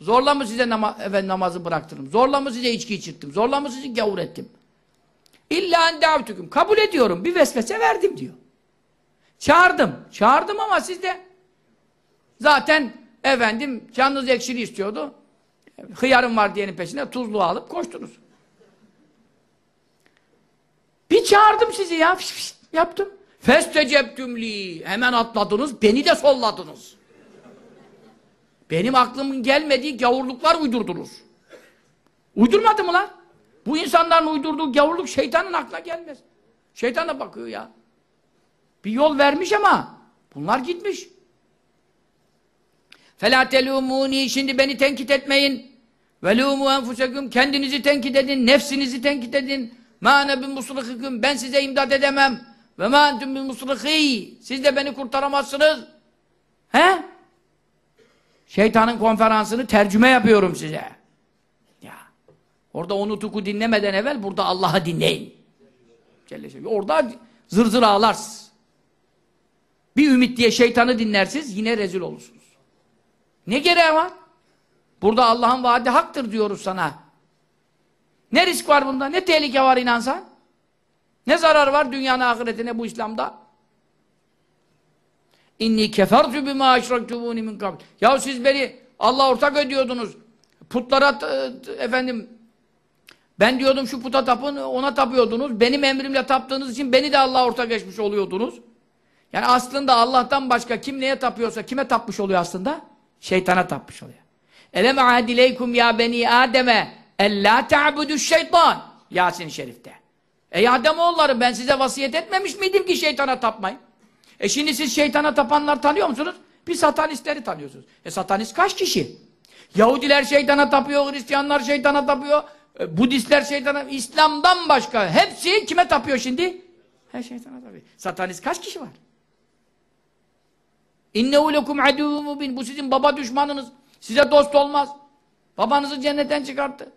Zorla mı size nama efendim, namazı bıraktırdım? Zorla mı size içki içirttim? Zorla mı sizi gavur ettim? İlla en davtüküm. Kabul ediyorum. Bir vesvese verdim diyor. Çağırdım. Çağırdım ama siz de zaten efendim canınız ekşili istiyordu. Hıyarım var diyenin peşine tuzluğu alıp koştunuz. Bir çağırdım sizi ya. Fiş fiş yaptım. Festecebtümli. Hemen atladınız. Beni de solladınız. Benim aklımın gelmediği gavurluklar uydurdunuz. Uydurmadı mı lan? Bu insanların uydurduğu gavurluk şeytanın aklına gelmez. Şeytana bakıyor ya. Bir yol vermiş ama bunlar gitmiş. فَلَا تَلُومُونِي Şimdi beni tenkit etmeyin. وَلُومُوا enfusekum Kendinizi tenkit edin, nefsinizi tenkit edin. مَا نَبِمْ مُصْرِخِكُمْ Ben size imdad edemem. Ve ma entum. Siz de beni kurtaramazsınız. He? Şeytanın konferansını tercüme yapıyorum size. Ya. Orada onu tuku dinlemeden evvel burada Allah'ı dinleyin. Celle Orada zır zır. Bir ümit diye şeytanı dinlersiz yine rezil olursunuz. Ne gereği var? Burada Allah'ın vaadi haktır diyoruz sana. Ne risk var bunda? Ne tehlike var inansan? Ne zarar var dünyanın ahiretine bu İslam'da? İnni kefertü bima eşraktubuni min kabl. Ya siz beni Allah ortak ödüyordunuz. Putlara efendim ben diyordum şu puta tapın ona tapıyordunuz. Benim emrimle taptığınız için beni de Allah ortak eşmiş oluyordunuz. Yani aslında Allah'tan başka kim neye tapıyorsa kime tapmış oluyor aslında? Şeytana tapmış oluyor. Elem adileykum ya beni Adem'e ella ta'budu şeytan. Yasin-i Şerif'te. Ey Ademoğulları ben size vasiyet etmemiş miydim ki şeytana tapmayın? E şimdi siz şeytana tapanlar tanıyor musunuz? Bir satanistleri tanıyorsunuz. E satanist kaç kişi? Yahudiler şeytana tapıyor, Hristiyanlar şeytana tapıyor, e, Budistler şeytana, İslam'dan başka hepsi kime tapıyor şimdi? Her şeytana tapıyor. Satanist kaç kişi var? İnnehu lekum aduvun mubin. Bu sizin baba düşmanınız. Size dost olmaz. Babanızı cennetten çıkarttı.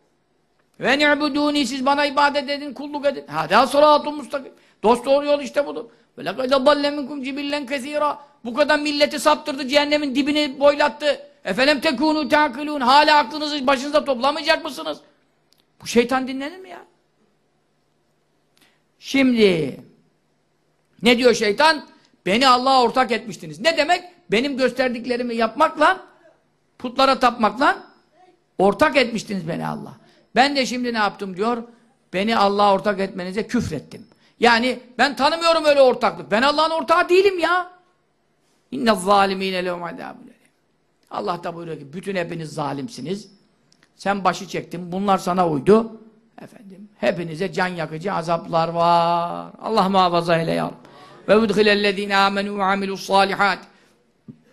Ve ni'buduni siz bana ibadet edin, kulluk edin. Hâdâ salâtun mustakim. Dost doğru yol işte budur. Ve lekâd dalle minkum cibillen kesîrâ. Bu kadar milleti saptırdı, cehennemin dibini boylattı. Efelem tekûnû ta'kilûn. Hala aklınızı başınıza toplamayacak mısınız? Bu şeytan dinlenir mi ya? Şimdi ne diyor şeytan? Beni Allah'a ortak etmiştiniz. Ne demek? Benim gösterdiklerimi yapmakla putlara tapmakla ortak etmiştiniz beni Allah. Ben de şimdi ne yaptım diyor? Beni Allah'a ortak etmenize küfrettim. Yani ben tanımıyorum öyle ortaklık. Ben Allah'ın ortağı değilim ya. İnne zalimine lehum Allah da buyuruyor ki bütün hepiniz zalimsiniz. Sen başı çektin. Bunlar sana uydu. Efendim hepinize can yakıcı azaplar var. Allah muhafaza eyle ya Ve udhilellezine amenu ve amilus salihat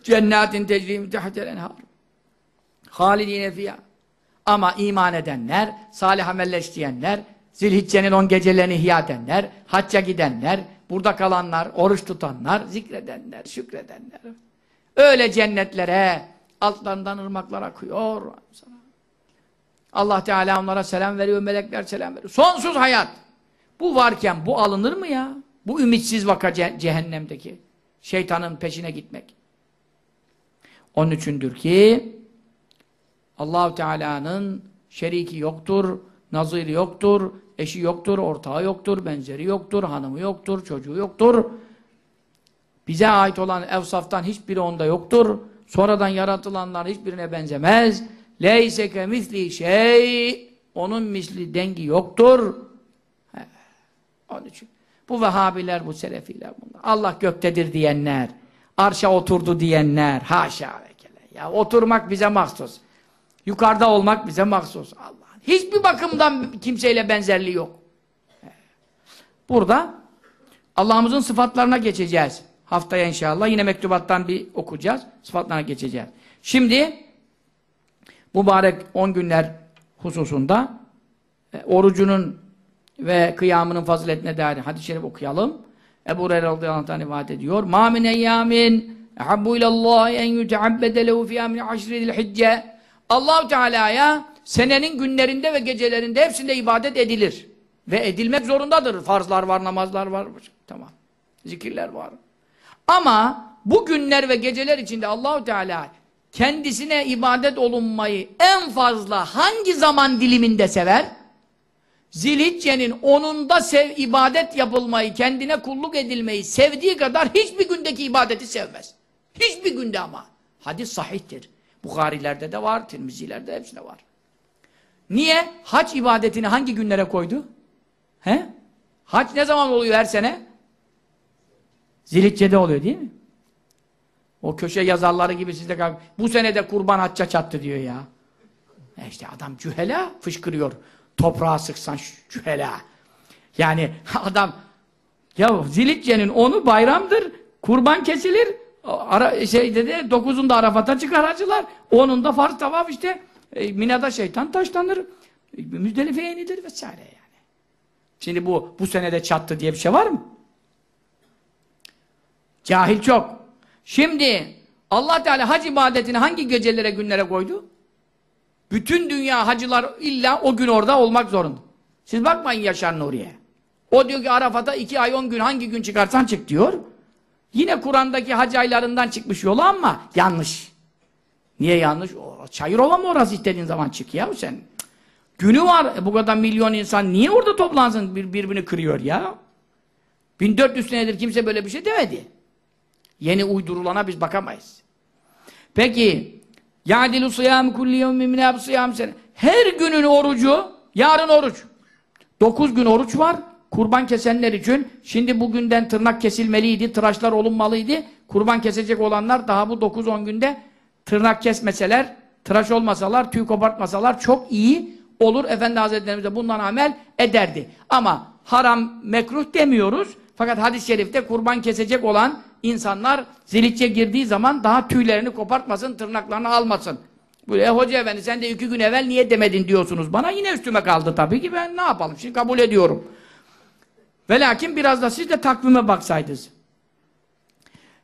cennetin tecrim tehtel enhar. Halidine fiyâ. Ama iman edenler, salih ameller işleyenler, zilhiccenin on gecelerini ihya edenler, hacca gidenler, burada kalanlar, oruç tutanlar, zikredenler, şükredenler. Öyle cennetlere altlarından ırmaklar akıyor. Allah Teala onlara selam veriyor, melekler selam veriyor. Sonsuz hayat. Bu varken bu alınır mı ya? Bu ümitsiz vaka ce- cehennemdeki. Şeytanın peşine gitmek. Onun üçündür ki Allahu Teala'nın şeriki yoktur, naziri yoktur, eşi yoktur, ortağı yoktur, benzeri yoktur, hanımı yoktur, çocuğu yoktur. Bize ait olan evsaftan hiçbiri onda yoktur. Sonradan yaratılanlar hiçbirine benzemez. Leyse ke misli şey. Onun misli dengi yoktur. Onun için. Bu Vehhabiler, bu Selefiler bunlar. Allah göktedir diyenler, arşa oturdu diyenler, haşa ve. Ya oturmak bize mahsus. Yukarıda olmak bize mahsus. Allah. Hiçbir bakımdan kimseyle benzerliği yok. Burada Allah'ımızın sıfatlarına geçeceğiz. Haftaya inşallah yine mektubattan bir okuyacağız. Sıfatlarına geçeceğiz. Şimdi mübarek 10 günler hususunda e, orucunun ve kıyamının faziletine dair hadis-i şerif okuyalım. Ebu Hureyre radıyallahu anh'tan rivayet ediyor. Ma min eyyamin ehabbu ilallahi en yuteabbede lehu fiyâ min aşridil hicce Allahu Teala'ya senenin günlerinde ve gecelerinde hepsinde ibadet edilir. Ve edilmek zorundadır. Farzlar var, namazlar var. Tamam. Zikirler var. Ama bu günler ve geceler içinde Allahu Teala kendisine ibadet olunmayı en fazla hangi zaman diliminde sever? Zilhicce'nin onunda sev ibadet yapılmayı, kendine kulluk edilmeyi sevdiği kadar hiçbir gündeki ibadeti sevmez. Hiçbir günde ama. Hadis sahihtir. Bukhari'lerde de var, Tirmizi'lerde hepsinde var. Niye? Hac ibadetini hangi günlere koydu? He? Hac ne zaman oluyor her sene? Zilhicce'de oluyor değil mi? O köşe yazarları gibi sizde. Bu sene de kurban hacca çattı diyor ya. E işte adam cühela fışkırıyor. Toprağa sıksan cühela. Yani adam ya Zilhicce'nin onu bayramdır. Kurban kesilir. Ara, şey dedi, dokuzunda Arafat'a çıkar hacılar. Onunda farz tavaf işte. E, Mina'da şeytan taşlanır. E, Müzdelife'ye inilir vesaire yani. Şimdi bu bu senede çattı diye bir şey var mı? Cahil çok. Şimdi Allah Teala hac ibadetini hangi gecelere günlere koydu? Bütün dünya hacılar illa o gün orada olmak zorunda. Siz bakmayın Yaşar Nuriye. O diyor ki Arafat'a iki ay on gün hangi gün çıkarsan çık diyor. Yine Kur'an'daki hac aylarından çıkmış yolu ama yanlış. Niye yanlış? O, çayır ola mı orası istediğin zaman çık ya sen. Günü var e, bu kadar milyon insan niye orada toplansın bir, birbirini kırıyor ya? 1400 senedir kimse böyle bir şey demedi. Yeni uydurulana biz bakamayız. Peki ya'dilu sıyam kulli yevmin min sene. Her günün orucu yarın oruç. 9 gün oruç var. Kurban kesenler için şimdi bugünden tırnak kesilmeliydi, tıraşlar olunmalıydı. Kurban kesecek olanlar daha bu 9-10 günde tırnak kesmeseler, tıraş olmasalar, tüy kopartmasalar çok iyi olur. Efendi Hazretlerimiz de bundan amel ederdi. Ama haram, mekruh demiyoruz. Fakat hadis-i şerifte kurban kesecek olan insanlar zilitçe girdiği zaman daha tüylerini kopartmasın, tırnaklarını almasın. E, hoca efendi sen de iki gün evvel niye demedin diyorsunuz bana. Yine üstüme kaldı tabii ki ben ne yapalım şimdi kabul ediyorum. Ve lakin biraz da siz de takvime baksaydınız.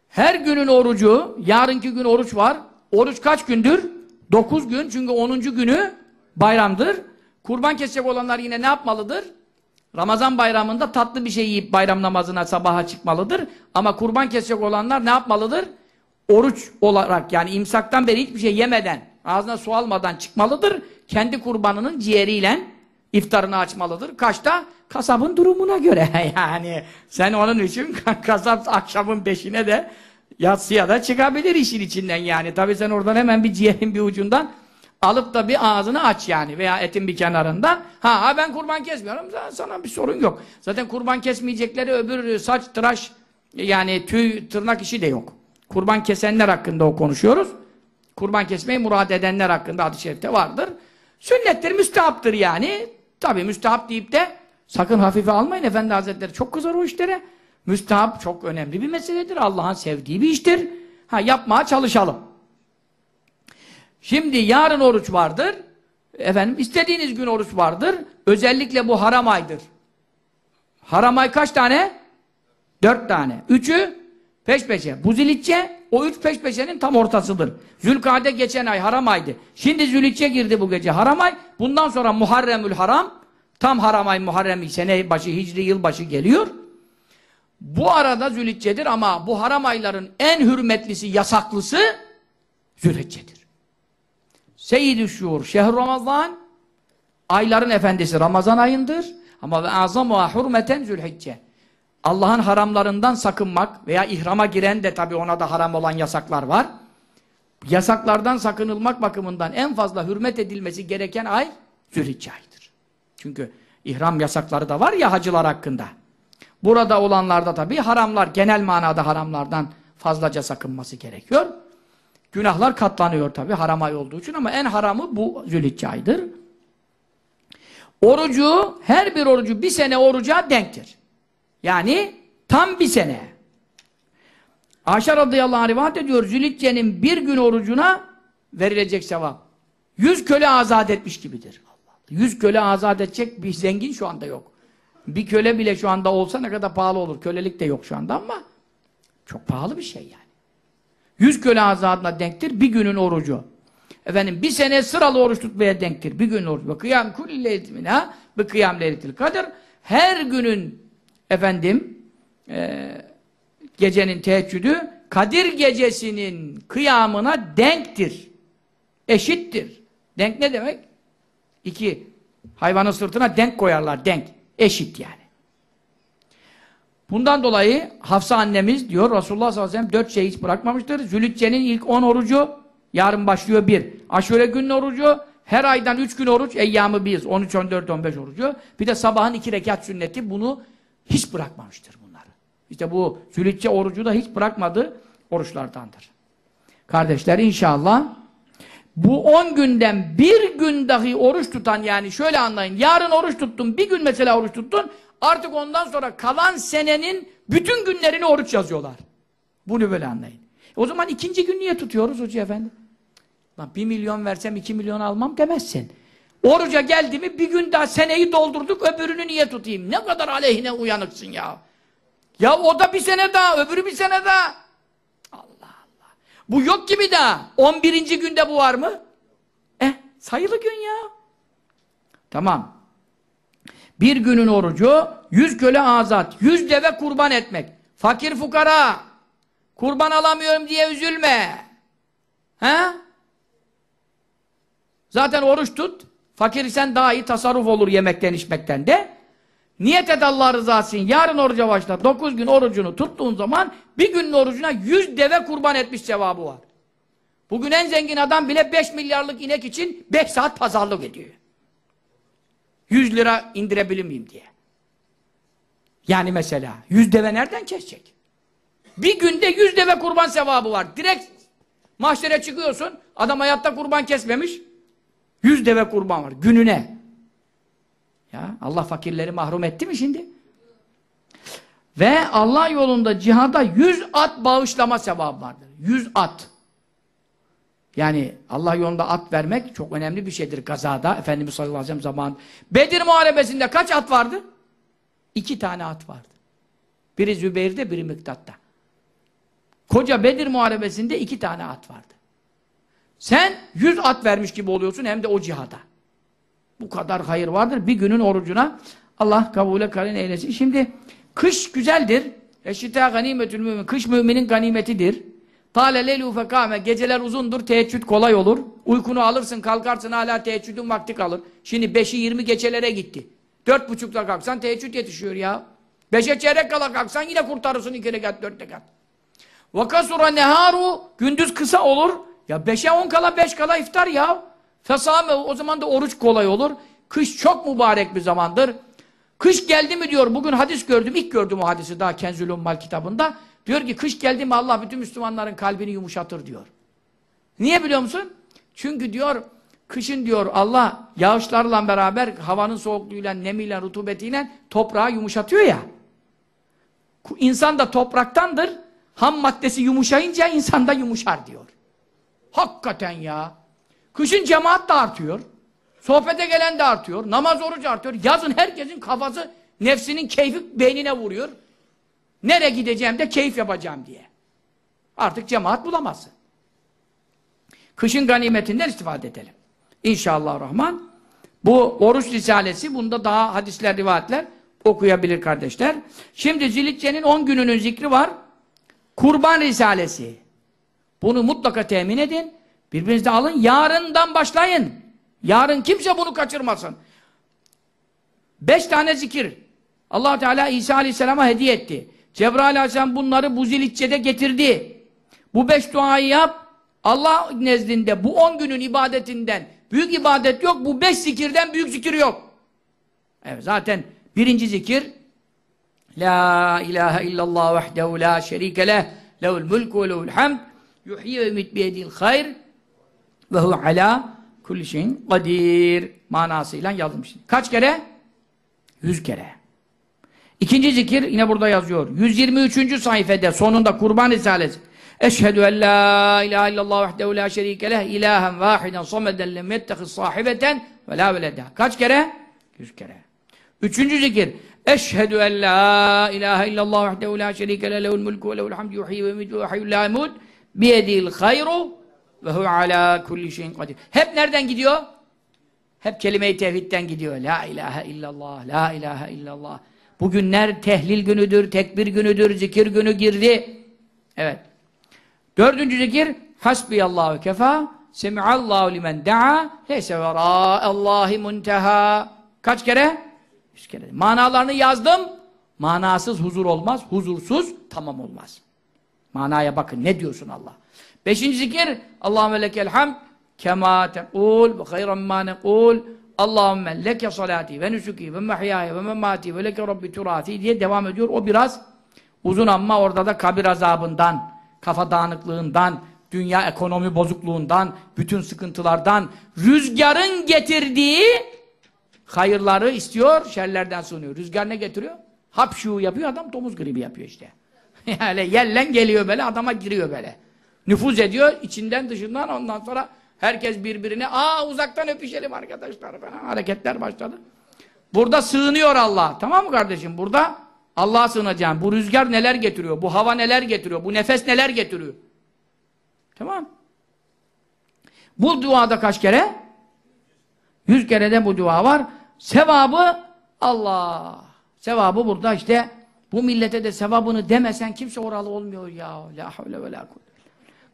Her günün orucu, yarınki gün oruç var. Oruç kaç gündür? Dokuz gün çünkü onuncu günü bayramdır. Kurban kesecek olanlar yine ne yapmalıdır? Ramazan bayramında tatlı bir şey yiyip bayram namazına sabaha çıkmalıdır. Ama kurban kesecek olanlar ne yapmalıdır? Oruç olarak yani imsaktan beri hiçbir şey yemeden, ağzına su almadan çıkmalıdır. Kendi kurbanının ciğeriyle iftarını açmalıdır. Kaçta? Kasabın durumuna göre yani. Sen onun için kasap akşamın beşine de yatsıya da çıkabilir işin içinden yani. Tabi sen oradan hemen bir ciğerin bir ucundan alıp da bir ağzını aç yani veya etin bir kenarından. Ha, ha ben kurban kesmiyorum. Sana bir sorun yok. Zaten kurban kesmeyecekleri öbür saç, tıraş yani tüy, tırnak işi de yok. Kurban kesenler hakkında o konuşuyoruz. Kurban kesmeyi murad edenler hakkında hadis-i şerifte vardır. Sünnettir, müstehaptır yani. Tabi müstehap deyip de sakın hafife almayın. Efendi Hazretleri çok kızar o işlere. Müstehap çok önemli bir meseledir. Allah'ın sevdiği bir iştir. Ha yapmaya çalışalım. Şimdi yarın oruç vardır. Efendim istediğiniz gün oruç vardır. Özellikle bu haram aydır. Haram ay kaç tane? Dört tane. Üçü peş peşe. Bu zilitçe o üç peş peşenin tam ortasıdır. Zülkade geçen ay haram aydı. Şimdi Zülhicce girdi bu gece haram ay. Bundan sonra Muharremül Haram tam haram ay Muharrem sene başı Hicri yılbaşı geliyor. Bu arada Zülhicce'dir ama bu haram ayların en hürmetlisi, yasaklısı Zülhicce'dir. Seyyid-i Şuur, şehr Ramazan ayların efendisi Ramazan ayındır. Ama ve azamuha hurmeten Zülhicce. Allah'ın haramlarından sakınmak veya ihrama giren de tabi ona da haram olan yasaklar var. Yasaklardan sakınılmak bakımından en fazla hürmet edilmesi gereken ay Zülhicce ayıdır. Çünkü ihram yasakları da var ya hacılar hakkında. Burada olanlarda tabi haramlar, genel manada haramlardan fazlaca sakınması gerekiyor. Günahlar katlanıyor tabi haram ay olduğu için ama en haramı bu Zülhicce ayıdır. Orucu, her bir orucu bir sene oruca denktir. Yani tam bir sene. Ayşe radıyallahu anh rivayet ediyor, Zülhicce'nin bir gün orucuna verilecek sevap. Yüz köle azat etmiş gibidir. Yüz köle azat edecek bir zengin şu anda yok. Bir köle bile şu anda olsa ne kadar pahalı olur. Kölelik de yok şu anda ama çok pahalı bir şey yani. Yüz köle azadına denktir bir günün orucu. Efendim bir sene sıralı oruç tutmaya denktir. Bir gün oruç. Kıyam kulli leyletimina ve kıyam leyletil kadir. Her günün efendim e, gecenin teheccüdü Kadir gecesinin kıyamına denktir. Eşittir. Denk ne demek? İki. Hayvanın sırtına denk koyarlar. Denk. Eşit yani. Bundan dolayı Hafsa annemiz diyor Resulullah sallallahu aleyhi ve sellem dört şey hiç bırakmamıştır. Zülhicce'nin ilk on orucu yarın başlıyor bir. Aşure günün orucu her aydan üç gün oruç eyyamı biz. 13, 14, 15 orucu. Bir de sabahın iki rekat sünneti bunu hiç bırakmamıştır bunları. İşte bu Zülhicce orucu da hiç bırakmadı oruçlardandır. Kardeşler inşallah bu 10 günden bir gün dahi oruç tutan yani şöyle anlayın. Yarın oruç tuttun, bir gün mesela oruç tuttun. Artık ondan sonra kalan senenin bütün günlerini oruç yazıyorlar. Bunu böyle anlayın. O zaman ikinci gün niye tutuyoruz hoca efendi? Lan bir milyon versem iki milyon almam demezsin. Oruca geldi mi bir gün daha seneyi doldurduk öbürünü niye tutayım? Ne kadar aleyhine uyanıksın ya. Ya o da bir sene daha öbürü bir sene daha. Bu yok gibi daha. 11. günde bu var mı? Eh sayılı gün ya. Tamam. Bir günün orucu yüz köle azat, yüz deve kurban etmek. Fakir fukara kurban alamıyorum diye üzülme. He? Zaten oruç tut. Fakirsen daha iyi tasarruf olur yemekten içmekten de. Niyet et Allah rızası. Yarın oruca başla. Dokuz gün orucunu tuttuğun zaman bir günün orucuna yüz deve kurban etmiş cevabı var. Bugün en zengin adam bile beş milyarlık inek için beş saat pazarlık ediyor. Yüz lira indirebilir miyim diye. Yani mesela yüz deve nereden kesecek? Bir günde yüz deve kurban sevabı var. Direkt mahşere çıkıyorsun. Adam hayatta kurban kesmemiş. Yüz deve kurban var. Gününe. Ya Allah fakirleri mahrum etti mi şimdi? Ve Allah yolunda cihada yüz at bağışlama sevabı vardır. Yüz at. Yani Allah yolunda at vermek çok önemli bir şeydir gazada. Efendimiz sallallahu aleyhi ve sellem zamanında. Bedir Muharebesi'nde kaç at vardı? İki tane at vardı. Biri Zübeyir'de, biri Miktat'ta. Koca Bedir Muharebesi'nde iki tane at vardı. Sen yüz at vermiş gibi oluyorsun hem de o cihada. Bu kadar hayır vardır. Bir günün orucuna Allah kabule karin eylesin. Şimdi kış güzeldir. Eşita ganimetül mümin. Kış müminin ganimetidir. Tale leylu fekame. Geceler uzundur. Teheccüd kolay olur. Uykunu alırsın kalkarsın hala teheccüdün vakti kalır. Şimdi beşi yirmi gecelere gitti. Dört buçukta kalksan teheccüd yetişiyor ya. Beşe çeyrek kala kalksan yine kurtarırsın iki rekat dört rekat. Vakasura neharu. Gündüz kısa olur. Ya beşe on kala beş kala iftar ya. Fesame o zaman da oruç kolay olur. Kış çok mübarek bir zamandır. Kış geldi mi diyor. Bugün hadis gördüm. ilk gördüm o hadisi daha Kenzül Ummal kitabında. Diyor ki kış geldi mi Allah bütün Müslümanların kalbini yumuşatır diyor. Niye biliyor musun? Çünkü diyor kışın diyor Allah yağışlarla beraber havanın soğukluğuyla, nemiyle, rutubetiyle toprağı yumuşatıyor ya. İnsan da topraktandır. Ham maddesi yumuşayınca insan da yumuşar diyor. Hakikaten ya. Kışın cemaat da artıyor. Sohbete gelen de artıyor. Namaz oruç artıyor. Yazın herkesin kafası nefsinin keyfi beynine vuruyor. Nereye gideceğim de keyif yapacağım diye. Artık cemaat bulamazsın. Kışın ganimetinden istifade edelim. İnşallah Rahman. Bu oruç risalesi, bunda daha hadisler, rivayetler okuyabilir kardeşler. Şimdi Zilitçe'nin 10 gününün zikri var. Kurban risalesi. Bunu mutlaka temin edin. Birbirinizde alın. Yarından başlayın. Yarın kimse bunu kaçırmasın. Beş tane zikir. allah Teala İsa Aleyhisselam'a hediye etti. Cebrail Aleyhisselam bunları bu zilitçede getirdi. Bu beş duayı yap. Allah nezdinde bu on günün ibadetinden büyük ibadet yok. Bu beş zikirden büyük zikir yok. Evet zaten birinci zikir La ilahe illallah vahdehu la şerike leh lehul mulku ve lehul hamd yuhyi ve yumit biyedil hayr ve hu ala kulli şeyin kadir manasıyla yazılmış. Kaç kere? Yüz kere. İkinci zikir yine burada yazıyor. 123. sayfede sonunda Kurban Risalesi. Eşhedü en la ilahe illallah vahdehu la şerike leh ilahen vahiden sameden lem yettehiz sahibeten ve la veleda. Kaç kere? Yüz kere. Üçüncü zikir. Eşhedü en la ilahe illallah vahdehu la şerike leh lehul mulku ve lehul hamdu yuhyi ve yumitu ve hayyul la yemut biyedil hayru ve hu ala kulli şeyin kadir. Hep nereden gidiyor? Hep kelime-i tevhidden gidiyor. La ilahe illallah, la ilahe illallah. Bugünler tehlil günüdür, tekbir günüdür, zikir günü girdi. Evet. Dördüncü zikir Hasbiyallahu kefa Semi'allahu limen da'a Leyse verâ'allahi munteha Kaç kere? Yüz kere. Manalarını yazdım. Manasız huzur olmaz. Huzursuz tamam olmaz. Manaya bakın. Ne diyorsun Allah? Beşinci zikir Allahümme lekel hamd kema tequl ve hayran ma nekul Allahümme leke salati ve nusuki ve mehyaya ve memati ve leke rabbi turati diye devam ediyor. O biraz uzun ama orada da kabir azabından, kafa dağınıklığından, dünya ekonomi bozukluğundan, bütün sıkıntılardan, rüzgarın getirdiği hayırları istiyor, şerlerden sunuyor. Rüzgar ne getiriyor? Hapşu yapıyor, adam domuz gribi yapıyor işte. yani yellen geliyor böyle, adama giriyor böyle. Nüfuz ediyor, içinden dışından ondan sonra herkes birbirine, aa uzaktan öpüşelim arkadaşlar falan, hareketler başladı. Burada sığınıyor Allah, tamam mı kardeşim? Burada Allah'a sığınacağım. Bu rüzgar neler getiriyor, bu hava neler getiriyor, bu nefes neler getiriyor. Tamam. Bu duada kaç kere? Yüz kere de bu dua var. Sevabı Allah. Sevabı burada işte bu millete de sevabını demesen kimse oralı olmuyor ya. La havle ve la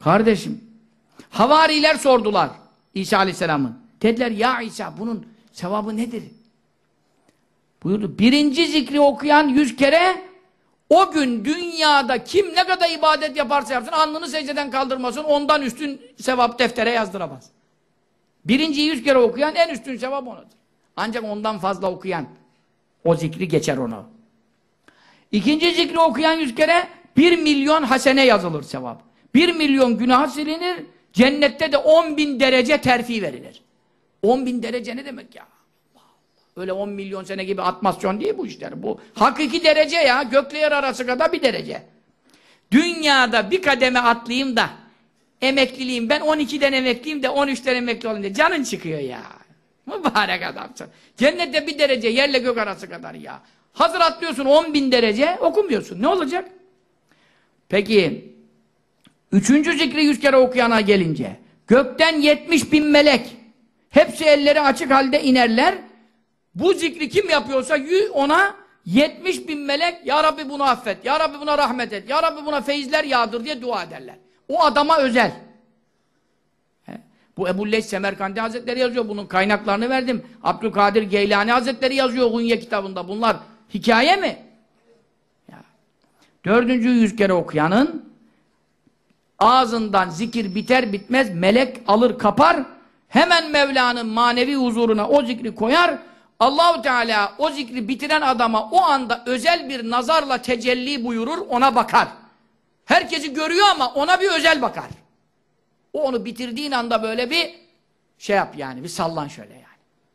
Kardeşim havariler sordular İsa Aleyhisselam'ın. Dediler ya İsa bunun sevabı nedir? Buyurdu. Birinci zikri okuyan yüz kere o gün dünyada kim ne kadar ibadet yaparsa yapsın alnını secdeden kaldırmasın ondan üstün sevap deftere yazdıramaz. Birinciyi yüz kere okuyan en üstün sevap onadır. Ancak ondan fazla okuyan o zikri geçer onu. İkinci zikri okuyan yüz kere bir milyon hasene yazılır sevap. Bir milyon günah silinir, cennette de on bin derece terfi verilir. On bin derece ne demek ya? Öyle 10 milyon sene gibi atmasyon değil bu işler. Bu hakiki derece ya. Gökle yer arası kadar bir derece. Dünyada bir kademe atlayayım da emekliliğim ben 12'den emekliyim de 13'ten emekli olayım diye canın çıkıyor ya. Mübarek adamsın. Cennette bir derece yerle gök arası kadar ya. Hazır atlıyorsun 10 bin derece okumuyorsun. Ne olacak? Peki üçüncü zikri yüz kere okuyana gelince gökten 70 bin melek hepsi elleri açık halde inerler bu zikri kim yapıyorsa ona 70 bin melek Ya Rabbi bunu affet, Ya Rabbi buna rahmet et, Ya Rabbi buna feyizler yağdır diye dua ederler. O adama özel. Bu Ebu Leys Semerkandi Hazretleri yazıyor. Bunun kaynaklarını verdim. Abdülkadir Geylani Hazretleri yazıyor Gunye kitabında. Bunlar hikaye mi? Ya. Dördüncü yüz kere okuyanın ağzından zikir biter bitmez melek alır kapar hemen Mevla'nın manevi huzuruna o zikri koyar Allahu Teala o zikri bitiren adama o anda özel bir nazarla tecelli buyurur, ona bakar. Herkesi görüyor ama ona bir özel bakar. O onu bitirdiğin anda böyle bir şey yap yani, bir sallan şöyle yani.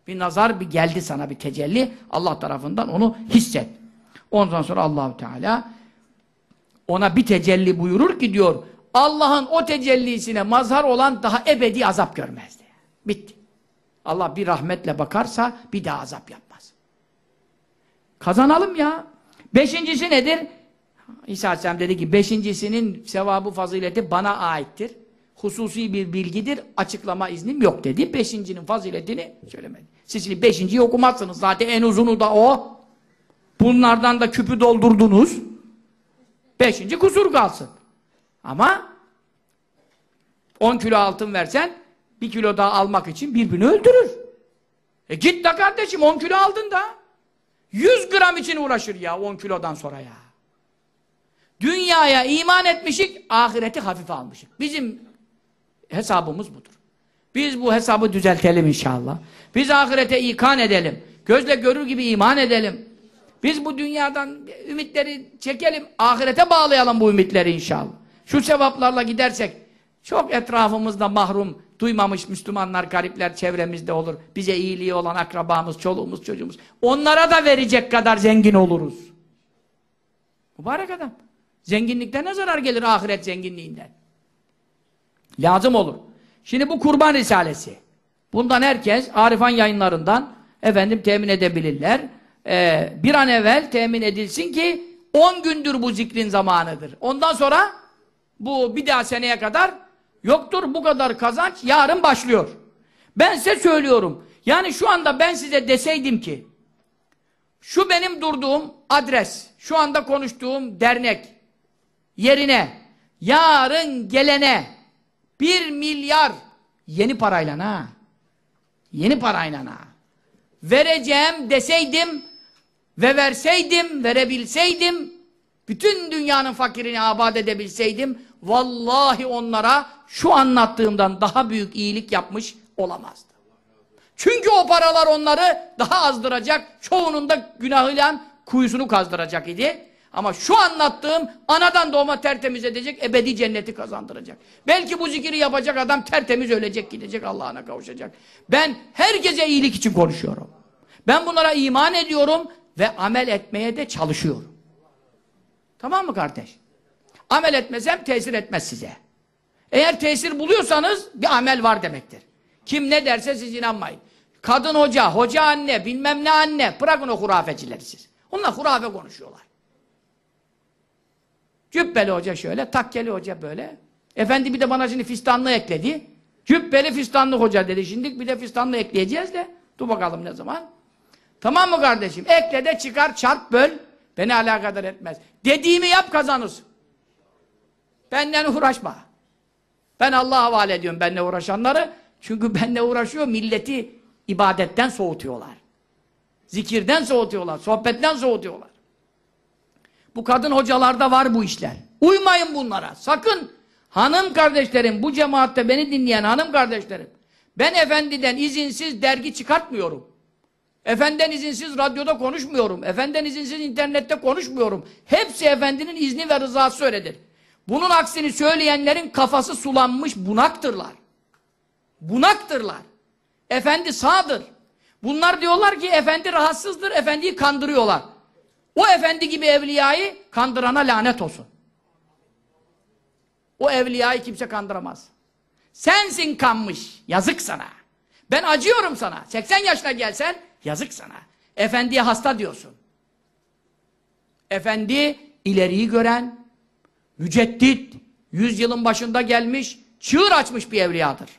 Bir nazar bir geldi sana bir tecelli, Allah tarafından onu hisset. Ondan sonra Allahu Teala ona bir tecelli buyurur ki diyor, Allah'ın o tecellisine mazhar olan daha ebedi azap görmezdi. Bitti. Allah bir rahmetle bakarsa bir daha azap yapmaz. Kazanalım ya. Beşincisi nedir? İsa Aleyhisselam dedi ki beşincisinin sevabı fazileti bana aittir. Hususi bir bilgidir. Açıklama iznim yok dedi. Beşincinin faziletini söylemedi. Siz şimdi beşinciyi okumazsınız. Zaten en uzunu da o. Bunlardan da küpü doldurdunuz. Beşinci kusur kalsın. Ama 10 kilo altın versen bir kilo daha almak için birbirini öldürür. E git de kardeşim 10 kilo aldın da 100 gram için uğraşır ya 10 kilodan sonra ya. Dünyaya iman etmişik, ahireti hafife almışık. Bizim hesabımız budur. Biz bu hesabı düzeltelim inşallah. Biz ahirete ikan edelim. Gözle görür gibi iman edelim. Biz bu dünyadan ümitleri çekelim, ahirete bağlayalım bu ümitleri inşallah. Şu sevaplarla gidersek, çok etrafımızda mahrum, duymamış Müslümanlar, garipler çevremizde olur. Bize iyiliği olan akrabamız, çoluğumuz, çocuğumuz. Onlara da verecek kadar zengin oluruz. Mübarek adam. Zenginlikten ne zarar gelir ahiret zenginliğinden? Lazım olur. Şimdi bu kurban risalesi. Bundan herkes Arifan yayınlarından efendim temin edebilirler. Ee, bir an evvel temin edilsin ki 10 gündür bu zikrin zamanıdır. Ondan sonra bu bir daha seneye kadar yoktur bu kadar kazanç yarın başlıyor. Ben size söylüyorum. Yani şu anda ben size deseydim ki şu benim durduğum adres, şu anda konuştuğum dernek yerine yarın gelene bir milyar yeni parayla ha yeni parayla ha vereceğim deseydim ve verseydim, verebilseydim bütün dünyanın fakirini abad edebilseydim vallahi onlara şu anlattığımdan daha büyük iyilik yapmış olamazdı. Çünkü o paralar onları daha azdıracak, çoğunun da günahıyla kuyusunu kazdıracak idi. Ama şu anlattığım anadan doğma tertemiz edecek, ebedi cenneti kazandıracak. Belki bu zikiri yapacak adam tertemiz ölecek, gidecek, Allah'ına kavuşacak. Ben herkese iyilik için konuşuyorum. Ben bunlara iman ediyorum ve amel etmeye de çalışıyorum. Tamam mı kardeş? Amel etmesem tesir etmez size. Eğer tesir buluyorsanız bir amel var demektir. Kim ne derse siz inanmayın. Kadın hoca, hoca anne, bilmem ne anne. Bırakın o hurafecileri siz. Onlar hurafe konuşuyorlar. Cübbeli hoca şöyle, takkeli hoca böyle. Efendi bir de bana şimdi fistanlı ekledi. Cübbeli fistanlı hoca dedi. Şimdi bir de fistanlı ekleyeceğiz de. Dur bakalım ne zaman. Tamam mı kardeşim? Ekle de çıkar, çarp, böl. Beni alakadar etmez. Dediğimi yap kazanırsın. Benden uğraşma. Ben Allah'a havale ediyorum benimle uğraşanları. Çünkü benimle uğraşıyor, milleti ibadetten soğutuyorlar. Zikirden soğutuyorlar, sohbetten soğutuyorlar. Bu kadın hocalarda var bu işler. Uymayın bunlara. Sakın. Hanım kardeşlerim, bu cemaatte beni dinleyen hanım kardeşlerim. Ben efendiden izinsiz dergi çıkartmıyorum. Efendiden izinsiz radyoda konuşmuyorum. Efendiden izinsiz internette konuşmuyorum. Hepsi efendinin izni ve rızası öyledir. Bunun aksini söyleyenlerin kafası sulanmış bunaktırlar. Bunaktırlar. Efendi sağdır. Bunlar diyorlar ki efendi rahatsızdır, efendiyi kandırıyorlar. O efendi gibi evliyayı kandırana lanet olsun. O evliyayı kimse kandıramaz. Sensin kanmış. Yazık sana. Ben acıyorum sana. 80 yaşına gelsen yazık sana. Efendiye hasta diyorsun. Efendi ileriyi gören, müceddit, yüzyılın başında gelmiş, çığır açmış bir evliyadır.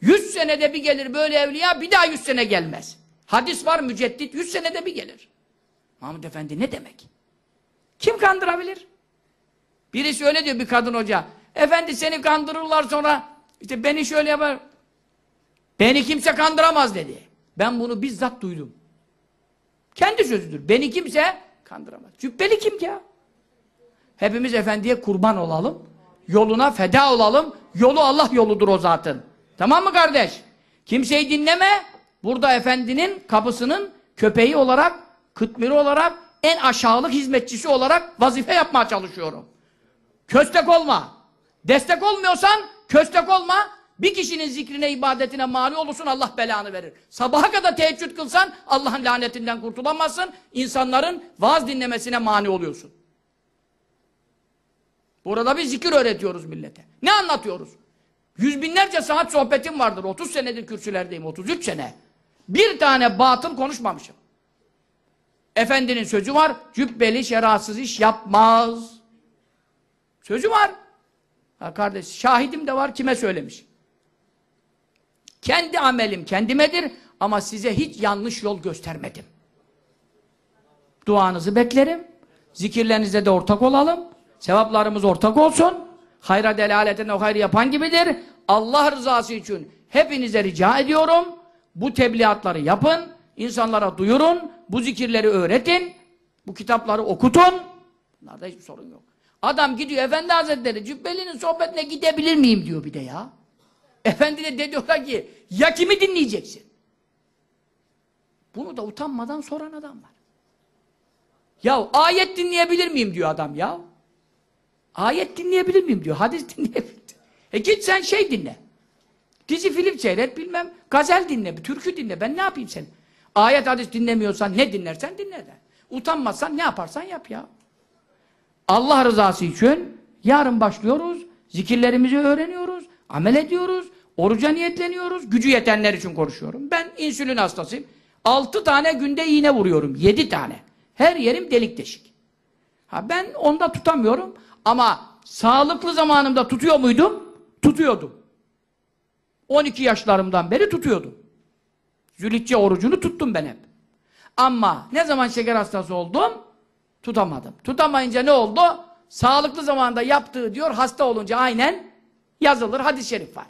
Yüz senede bir gelir böyle evliya, bir daha yüz sene gelmez. Hadis var müceddit, yüz senede bir gelir. Mahmud Efendi ne demek? Kim kandırabilir? Birisi öyle diyor bir kadın hoca. Efendi seni kandırırlar sonra işte beni şöyle yapar. Beni kimse kandıramaz dedi. Ben bunu bizzat duydum. Kendi sözüdür. Beni kimse kandıramaz. Cübbeli kim ki ya? Hepimiz efendiye kurban olalım. Yoluna feda olalım. Yolu Allah yoludur o zaten. Tamam mı kardeş? Kimseyi dinleme. Burada efendinin kapısının köpeği olarak, kıtmiri olarak, en aşağılık hizmetçisi olarak vazife yapmaya çalışıyorum. Köstek olma. Destek olmuyorsan köstek olma. Bir kişinin zikrine, ibadetine mani olursun Allah belanı verir. Sabaha kadar teheccüd kılsan Allah'ın lanetinden kurtulamazsın. İnsanların vaaz dinlemesine mani oluyorsun. Burada bir zikir öğretiyoruz millete. Ne anlatıyoruz? Yüz binlerce saat sohbetim vardır. 30 senedir kürsülerdeyim. 33 sene. Bir tane batıl konuşmamışım. Efendinin sözü var. Cübbeli şeratsız iş yapmaz. Sözü var. Ha kardeş, şahidim de var kime söylemiş. Kendi amelim kendimedir ama size hiç yanlış yol göstermedim. Duanızı beklerim. Zikirlerinize de ortak olalım. Sevaplarımız ortak olsun. Hayra delaleten o hayrı yapan gibidir. Allah rızası için hepinize rica ediyorum. Bu tebliğatları yapın. insanlara duyurun. Bu zikirleri öğretin. Bu kitapları okutun. Bunlarda hiçbir sorun yok. Adam gidiyor Efendi Hazretleri Cübbeli'nin sohbetine gidebilir miyim diyor bir de ya. Efendi de diyorlar ki ya kimi dinleyeceksin? Bunu da utanmadan soran adam var. Ya ayet dinleyebilir miyim diyor adam ya. Ayet dinleyebilir miyim diyor. Hadis dinleyebilir. E git sen şey dinle. Dizi film seyret bilmem. Gazel dinle. Türkü dinle. Ben ne yapayım sen? Ayet hadis dinlemiyorsan ne dinlersen dinle de. Utanmazsan ne yaparsan yap ya. Allah rızası için yarın başlıyoruz. Zikirlerimizi öğreniyoruz. Amel ediyoruz. Oruca niyetleniyoruz. Gücü yetenler için konuşuyorum. Ben insülin hastasıyım. Altı tane günde iğne vuruyorum. Yedi tane. Her yerim delik deşik. Ha ben onda tutamıyorum. Ama sağlıklı zamanımda tutuyor muydum? Tutuyordum. 12 yaşlarımdan beri tutuyordum. Zülhicce orucunu tuttum ben hep. Ama ne zaman şeker hastası oldum? Tutamadım. Tutamayınca ne oldu? Sağlıklı zamanda yaptığı diyor, hasta olunca aynen yazılır, hadis-i şerif var.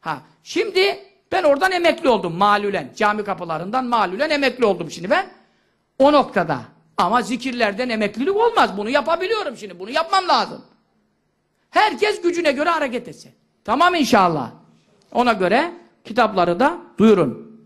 Ha, şimdi ben oradan emekli oldum malülen. Cami kapılarından malülen emekli oldum şimdi ben. O noktada. Ama zikirlerden emeklilik olmaz. Bunu yapabiliyorum şimdi. Bunu yapmam lazım. Herkes gücüne göre hareket etsin. Tamam inşallah. Ona göre kitapları da duyurun.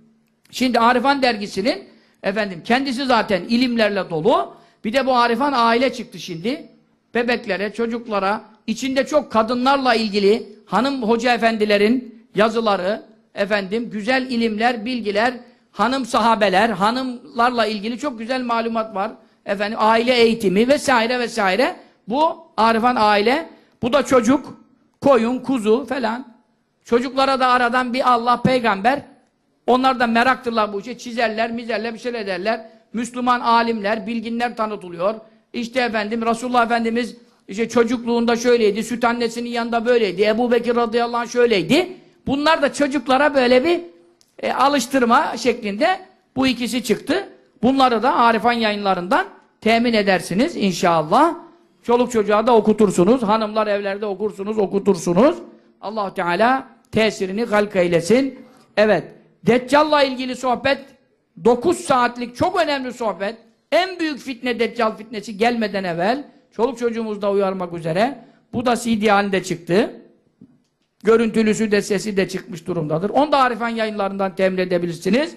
Şimdi Arifan dergisinin efendim kendisi zaten ilimlerle dolu. Bir de bu Arifan aile çıktı şimdi. Bebeklere, çocuklara, içinde çok kadınlarla ilgili hanım hoca efendilerin yazıları, efendim güzel ilimler, bilgiler, hanım sahabeler, hanımlarla ilgili çok güzel malumat var. Efendim aile eğitimi vesaire vesaire. Bu Arifan aile, bu da çocuk, koyun, kuzu falan. Çocuklara da aradan bir Allah peygamber onlar da meraktırlar bu işe. Çizerler, mizerler, bir şeyler ederler. Müslüman alimler, bilginler tanıtılıyor. İşte efendim Resulullah Efendimiz işte çocukluğunda şöyleydi, süt annesinin yanında böyleydi, Ebu Bekir radıyallahu anh şöyleydi. Bunlar da çocuklara böyle bir e, alıştırma şeklinde bu ikisi çıktı. Bunları da Arifan yayınlarından temin edersiniz inşallah. Çoluk çocuğa da okutursunuz. Hanımlar evlerde okursunuz, okutursunuz. allah Teala tesirini halk eylesin. Evet. Deccal'la ilgili sohbet 9 saatlik çok önemli sohbet. En büyük fitne Deccal fitnesi gelmeden evvel çoluk çocuğumuzu da uyarmak üzere bu da CD halinde çıktı. Görüntülüsü de sesi de çıkmış durumdadır. Onu da Arifan yayınlarından temin edebilirsiniz.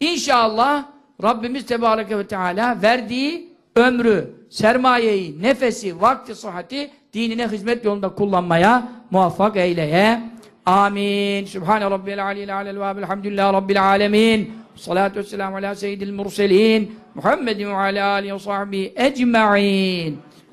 İnşallah Rabbimiz Tebareke ve Teala verdiği ömrü, sermayeyi, nefesi, vakti, sıhhati dinine hizmet yolunda kullanmaya muvaffak eyleye. Amin. Sübhane Rabbil Aleyhi Alel ve Elhamdülillah Rabbil Alemin. Salatu vesselamu ala seyyidil murselin. Muhammedin ve ala alihi ve sahbihi ecma'in.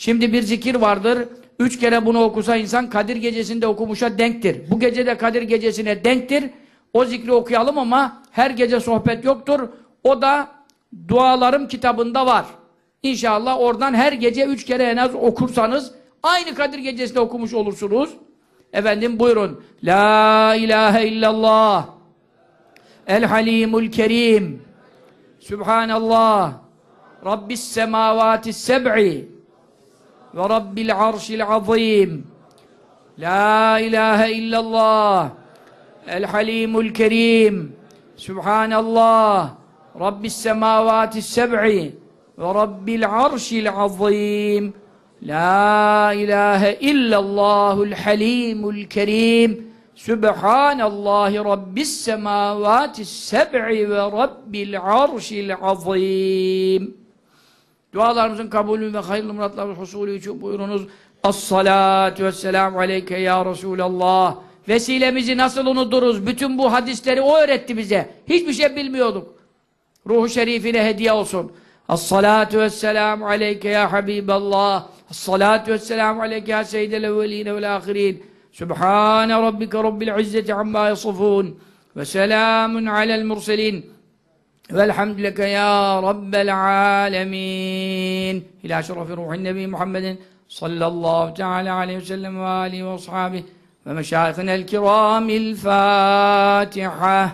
Şimdi bir zikir vardır. Üç kere bunu okusa insan Kadir gecesinde okumuşa denktir. Bu gece de Kadir gecesine denktir. O zikri okuyalım ama her gece sohbet yoktur. O da dualarım kitabında var. İnşallah oradan her gece üç kere en az okursanız aynı Kadir gecesinde okumuş olursunuz. Efendim buyurun. La ilahe illallah. El halimul kerim. Subhanallah. Rabbis semavatis seb'i. Ve Rabbil arşil azim. La ilahe illallah. El halimul kerim. Subhanallah. Rabbis semavatis seb'i. Ve Rabbil arşil azim. La ilahe illallahul halimul kerim. Sübhanallahi Rabbis semavatis seb'i ve Rabbil arşil azim. Dualarımızın kabulü ve hayırlı muratları husulü için buyurunuz. As-salatu vesselamu aleyke ya Resulallah. Vesilemizi nasıl unuturuz? Bütün bu hadisleri o öğretti bize. Hiçbir şey bilmiyorduk. Ruhu şerifine hediye olsun. As-salatu vesselamu aleyke ya Habiballah. As-salatu vesselamu aleyke ya seyyidel evveline vel ahirin. Subhane rabbike rabbil izzeti amma yasifun. Ve selamun alel murselin. Velhamdülillah ya Rabbel alemin. İlâ şerefi ruhin nebi Muhammedin sallallahu teala aleyhi ve sellem ve âlihi ve ashabihi ve meşâihinel kirâmil Fâtiha.